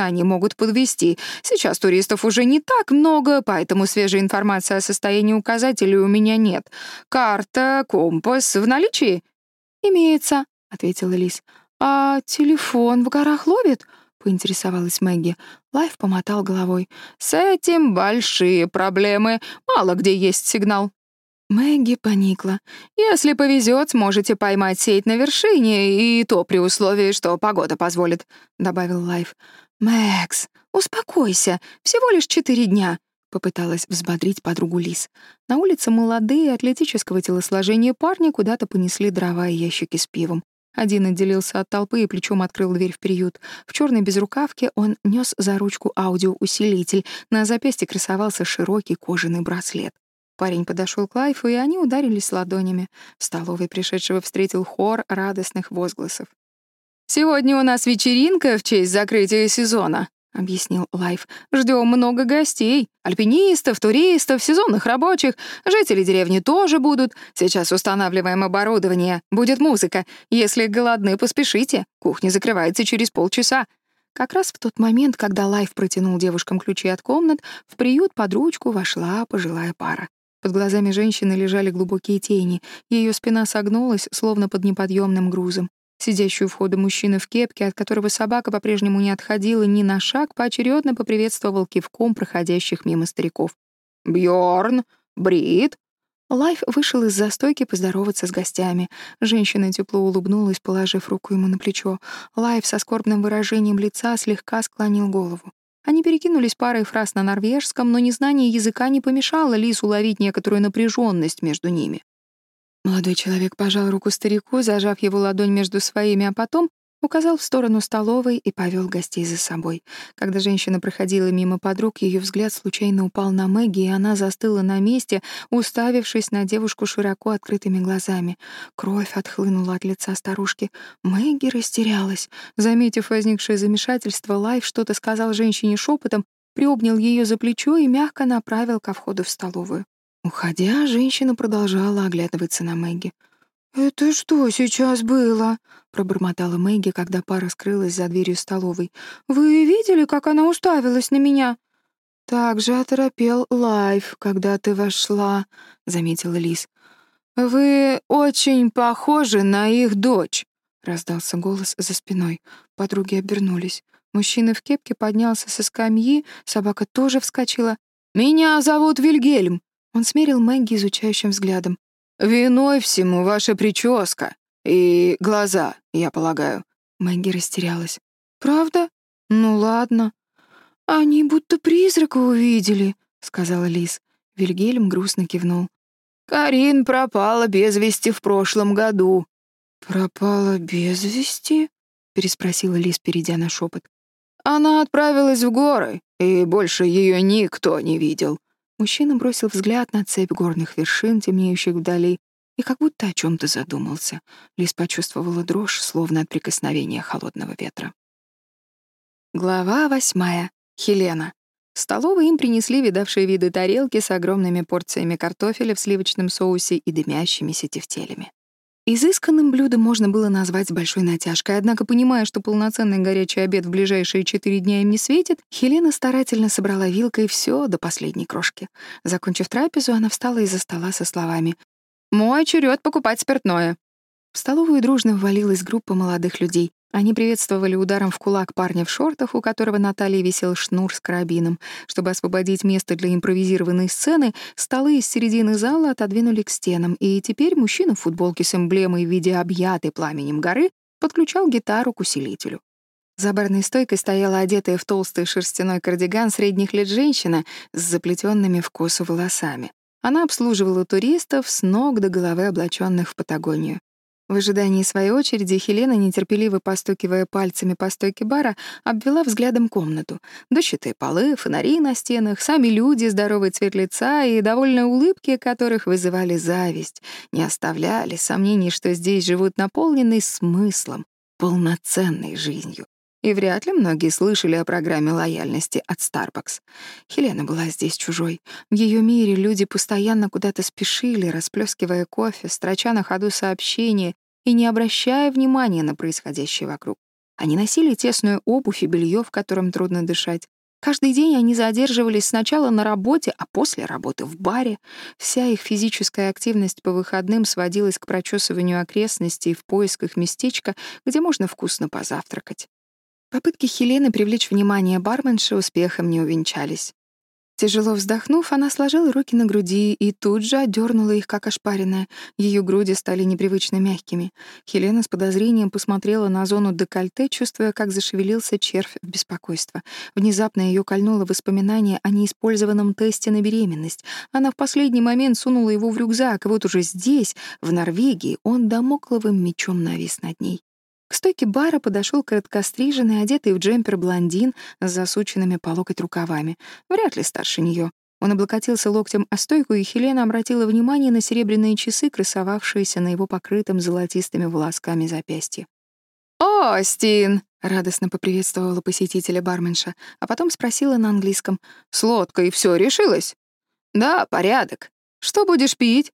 они могут подвести. Сейчас туристов уже не так много, поэтому свежей информации о состоянии указателей у меня нет. Карта, компас в наличии?» «Имеется», — ответила Лис. «А телефон в горах ловит?» — поинтересовалась Мэгги. Лайф помотал головой. «С этим большие проблемы. Мало где есть сигнал». Мэгги поникла. «Если повезет, сможете поймать сеть на вершине, и то при условии, что погода позволит», — добавил Лайф. «Мэкс, успокойся, всего лишь четыре дня», — попыталась взбодрить подругу Лис. На улице молодые, атлетического телосложения парни куда-то понесли дрова и ящики с пивом. Один отделился от толпы и плечом открыл дверь в приют. В черной безрукавке он нес за ручку аудиоусилитель. На запястье красовался широкий кожаный браслет. Парень подошел к Лайфу, и они ударились ладонями. В столовой пришедшего встретил хор радостных возгласов. «Сегодня у нас вечеринка в честь закрытия сезона», — объяснил Лайф. «Ждем много гостей. Альпинистов, туристов, сезонных рабочих. Жители деревни тоже будут. Сейчас устанавливаем оборудование. Будет музыка. Если голодны, поспешите. Кухня закрывается через полчаса. Как раз в тот момент, когда Лайф протянул девушкам ключи от комнат, в приют под ручку вошла пожилая пара. Под глазами женщины лежали глубокие тени, ее спина согнулась, словно под неподъемным грузом. Сидящий у входа мужчина в кепке, от которого собака по-прежнему не отходила ни на шаг, поочередно поприветствовал кивком проходящих мимо стариков. Бьорн, Брит, Лайф вышел из застойки поздороваться с гостями. Женщина тепло улыбнулась, положив руку ему на плечо. Лайф со скорбным выражением лица слегка склонил голову. Они перекинулись парой фраз на норвежском, но незнание языка не помешало Лис уловить некоторую напряженность между ними. Молодой человек пожал руку старику, зажав его ладонь между своими, а потом указал в сторону столовой и повел гостей за собой. Когда женщина проходила мимо подруг, ее взгляд случайно упал на Мэгги, и она застыла на месте, уставившись на девушку широко открытыми глазами. Кровь отхлынула от лица старушки. Мэгги растерялась. Заметив возникшее замешательство, Лайф что-то сказал женщине шепотом, приобнял ее за плечо и мягко направил ко входу в столовую. Уходя, женщина продолжала оглядываться на Мэгги. «Это что сейчас было?» — пробормотала Мэгги, когда пара скрылась за дверью столовой. «Вы видели, как она уставилась на меня?» «Так же оторопел Лайф, когда ты вошла», — заметила Лиз. «Вы очень похожи на их дочь», — раздался голос за спиной. Подруги обернулись. Мужчина в кепке поднялся со скамьи, собака тоже вскочила. «Меня зовут Вильгельм», — он смерил Мэгги изучающим взглядом. «Виной всему ваша прическа и глаза, я полагаю». Мэгги растерялась. «Правда? Ну ладно». «Они будто призрака увидели», — сказала Лиз. Вильгельм грустно кивнул. «Карин пропала без вести в прошлом году». «Пропала без вести?» — переспросила Лиз, перейдя на шепот. «Она отправилась в горы, и больше ее никто не видел. Мужчина бросил взгляд на цепь горных вершин, темнеющих вдали, и как будто о чем то задумался. Лис почувствовала дрожь, словно от прикосновения холодного ветра. Глава восьмая. Хелена. В столовой им принесли видавшие виды тарелки с огромными порциями картофеля в сливочном соусе и дымящимися тефтелями. Изысканным блюдом можно было назвать с большой натяжкой, однако, понимая, что полноценный горячий обед в ближайшие четыре дня им не светит, Хелена старательно собрала вилкой все до последней крошки. Закончив трапезу, она встала из-за стола со словами «Мой черед покупать спиртное». В столовую дружно ввалилась группа молодых людей. Они приветствовали ударом в кулак парня в шортах, у которого на талии висел шнур с карабином. Чтобы освободить место для импровизированной сцены, столы из середины зала отодвинули к стенам, и теперь мужчина в футболке с эмблемой в виде объятой пламенем горы подключал гитару к усилителю. За барной стойкой стояла одетая в толстый шерстяной кардиган средних лет женщина с заплетенными в косу волосами. Она обслуживала туристов с ног до головы, облаченных в Патагонию. В ожидании своей очереди Хелена, нетерпеливо постукивая пальцами по стойке бара, обвела взглядом комнату. Дощатые полы, фонари на стенах, сами люди, здоровый цвет лица и довольно улыбки, которых вызывали зависть, не оставляли сомнений, что здесь живут наполненные смыслом, полноценной жизнью. И вряд ли многие слышали о программе лояльности от Starbucks. Хелена была здесь чужой. В ее мире люди постоянно куда-то спешили, расплескивая кофе, строча на ходу сообщения и не обращая внимания на происходящее вокруг. Они носили тесную обувь и белье, в котором трудно дышать. Каждый день они задерживались сначала на работе, а после работы в баре. Вся их физическая активность по выходным сводилась к прочесыванию окрестностей в поисках местечка, где можно вкусно позавтракать. Попытки Хелены привлечь внимание барменши успехом не увенчались. Тяжело вздохнув, она сложила руки на груди и тут же отдернула их, как ошпаренная. Ее груди стали непривычно мягкими. Хелена с подозрением посмотрела на зону декольте, чувствуя, как зашевелился червь в беспокойство. Внезапно ее кольнуло воспоминание о неиспользованном тесте на беременность. Она в последний момент сунула его в рюкзак, и вот уже здесь, в Норвегии, он домокловым мечом навис над ней. К стойке бара подошел короткостриженный, одетый в джемпер блондин с засученными по локоть рукавами. Вряд ли старше нее. Он облокотился локтем о стойку, и Хелена обратила внимание на серебряные часы, красовавшиеся на его покрытом золотистыми волосками запястье. «Остин!» — радостно поприветствовала посетителя барменша, а потом спросила на английском. «С лодкой всё решилось?» «Да, порядок. Что будешь пить?»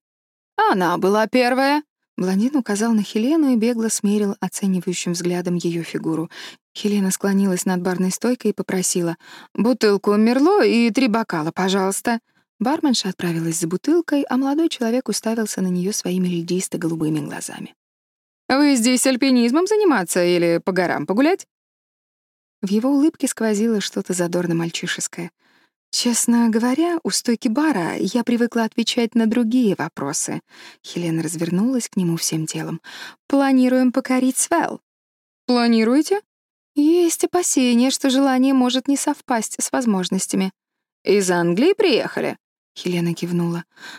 «Она была первая». Блондин указал на Хелену и бегло смерил оценивающим взглядом её фигуру. Хелена склонилась над барной стойкой и попросила «Бутылку Мерло и три бокала, пожалуйста». Барменша отправилась за бутылкой, а молодой человек уставился на нее своими льдисто-голубыми глазами. «Вы здесь альпинизмом заниматься или по горам погулять?» В его улыбке сквозило что-то задорно-мальчишеское. «Честно говоря, у стойки бара я привыкла отвечать на другие вопросы». Хелена развернулась к нему всем телом. «Планируем покорить Свел». «Планируете?» Есть опасения, что желание может не совпасть с возможностями. Из Англии приехали? Хелена кивнула.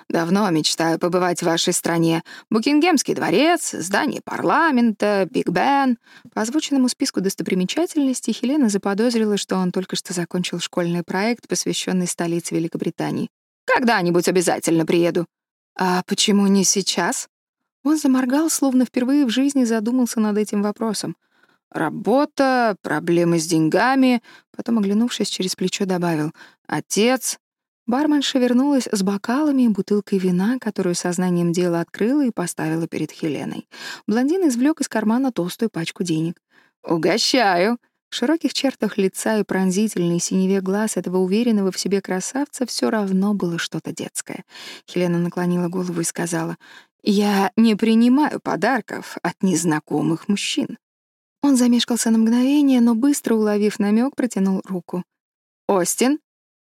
«Давно мечтаю побывать в вашей стране. Букингемский дворец, здание парламента, Биг Бен». По озвученному списку достопримечательностей Хелена заподозрила, что он только что закончил школьный проект, посвященный столице Великобритании. «Когда-нибудь обязательно приеду». «А почему не сейчас?» Он заморгал, словно впервые в жизни задумался над этим вопросом. Работа, проблемы с деньгами. Потом, оглянувшись через плечо, добавил «Отец». Барменша вернулась с бокалами и бутылкой вина, которую сознанием дела открыла и поставила перед Хеленой. Блондин извлек из кармана толстую пачку денег. «Угощаю!» В широких чертах лица и пронзительной синеве глаз этого уверенного в себе красавца все равно было что-то детское. Хелена наклонила голову и сказала, «Я не принимаю подарков от незнакомых мужчин». Он замешкался на мгновение, но быстро уловив намек, протянул руку. «Остин?»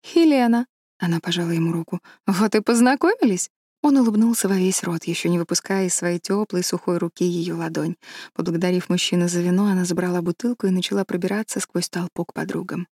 «Хелена». Она пожала ему руку. «Вот и познакомились!» Он улыбнулся во весь рот, еще не выпуская из своей теплой сухой руки ее ладонь. Поблагодарив мужчину за вино, она забрала бутылку и начала пробираться сквозь толпу к подругам.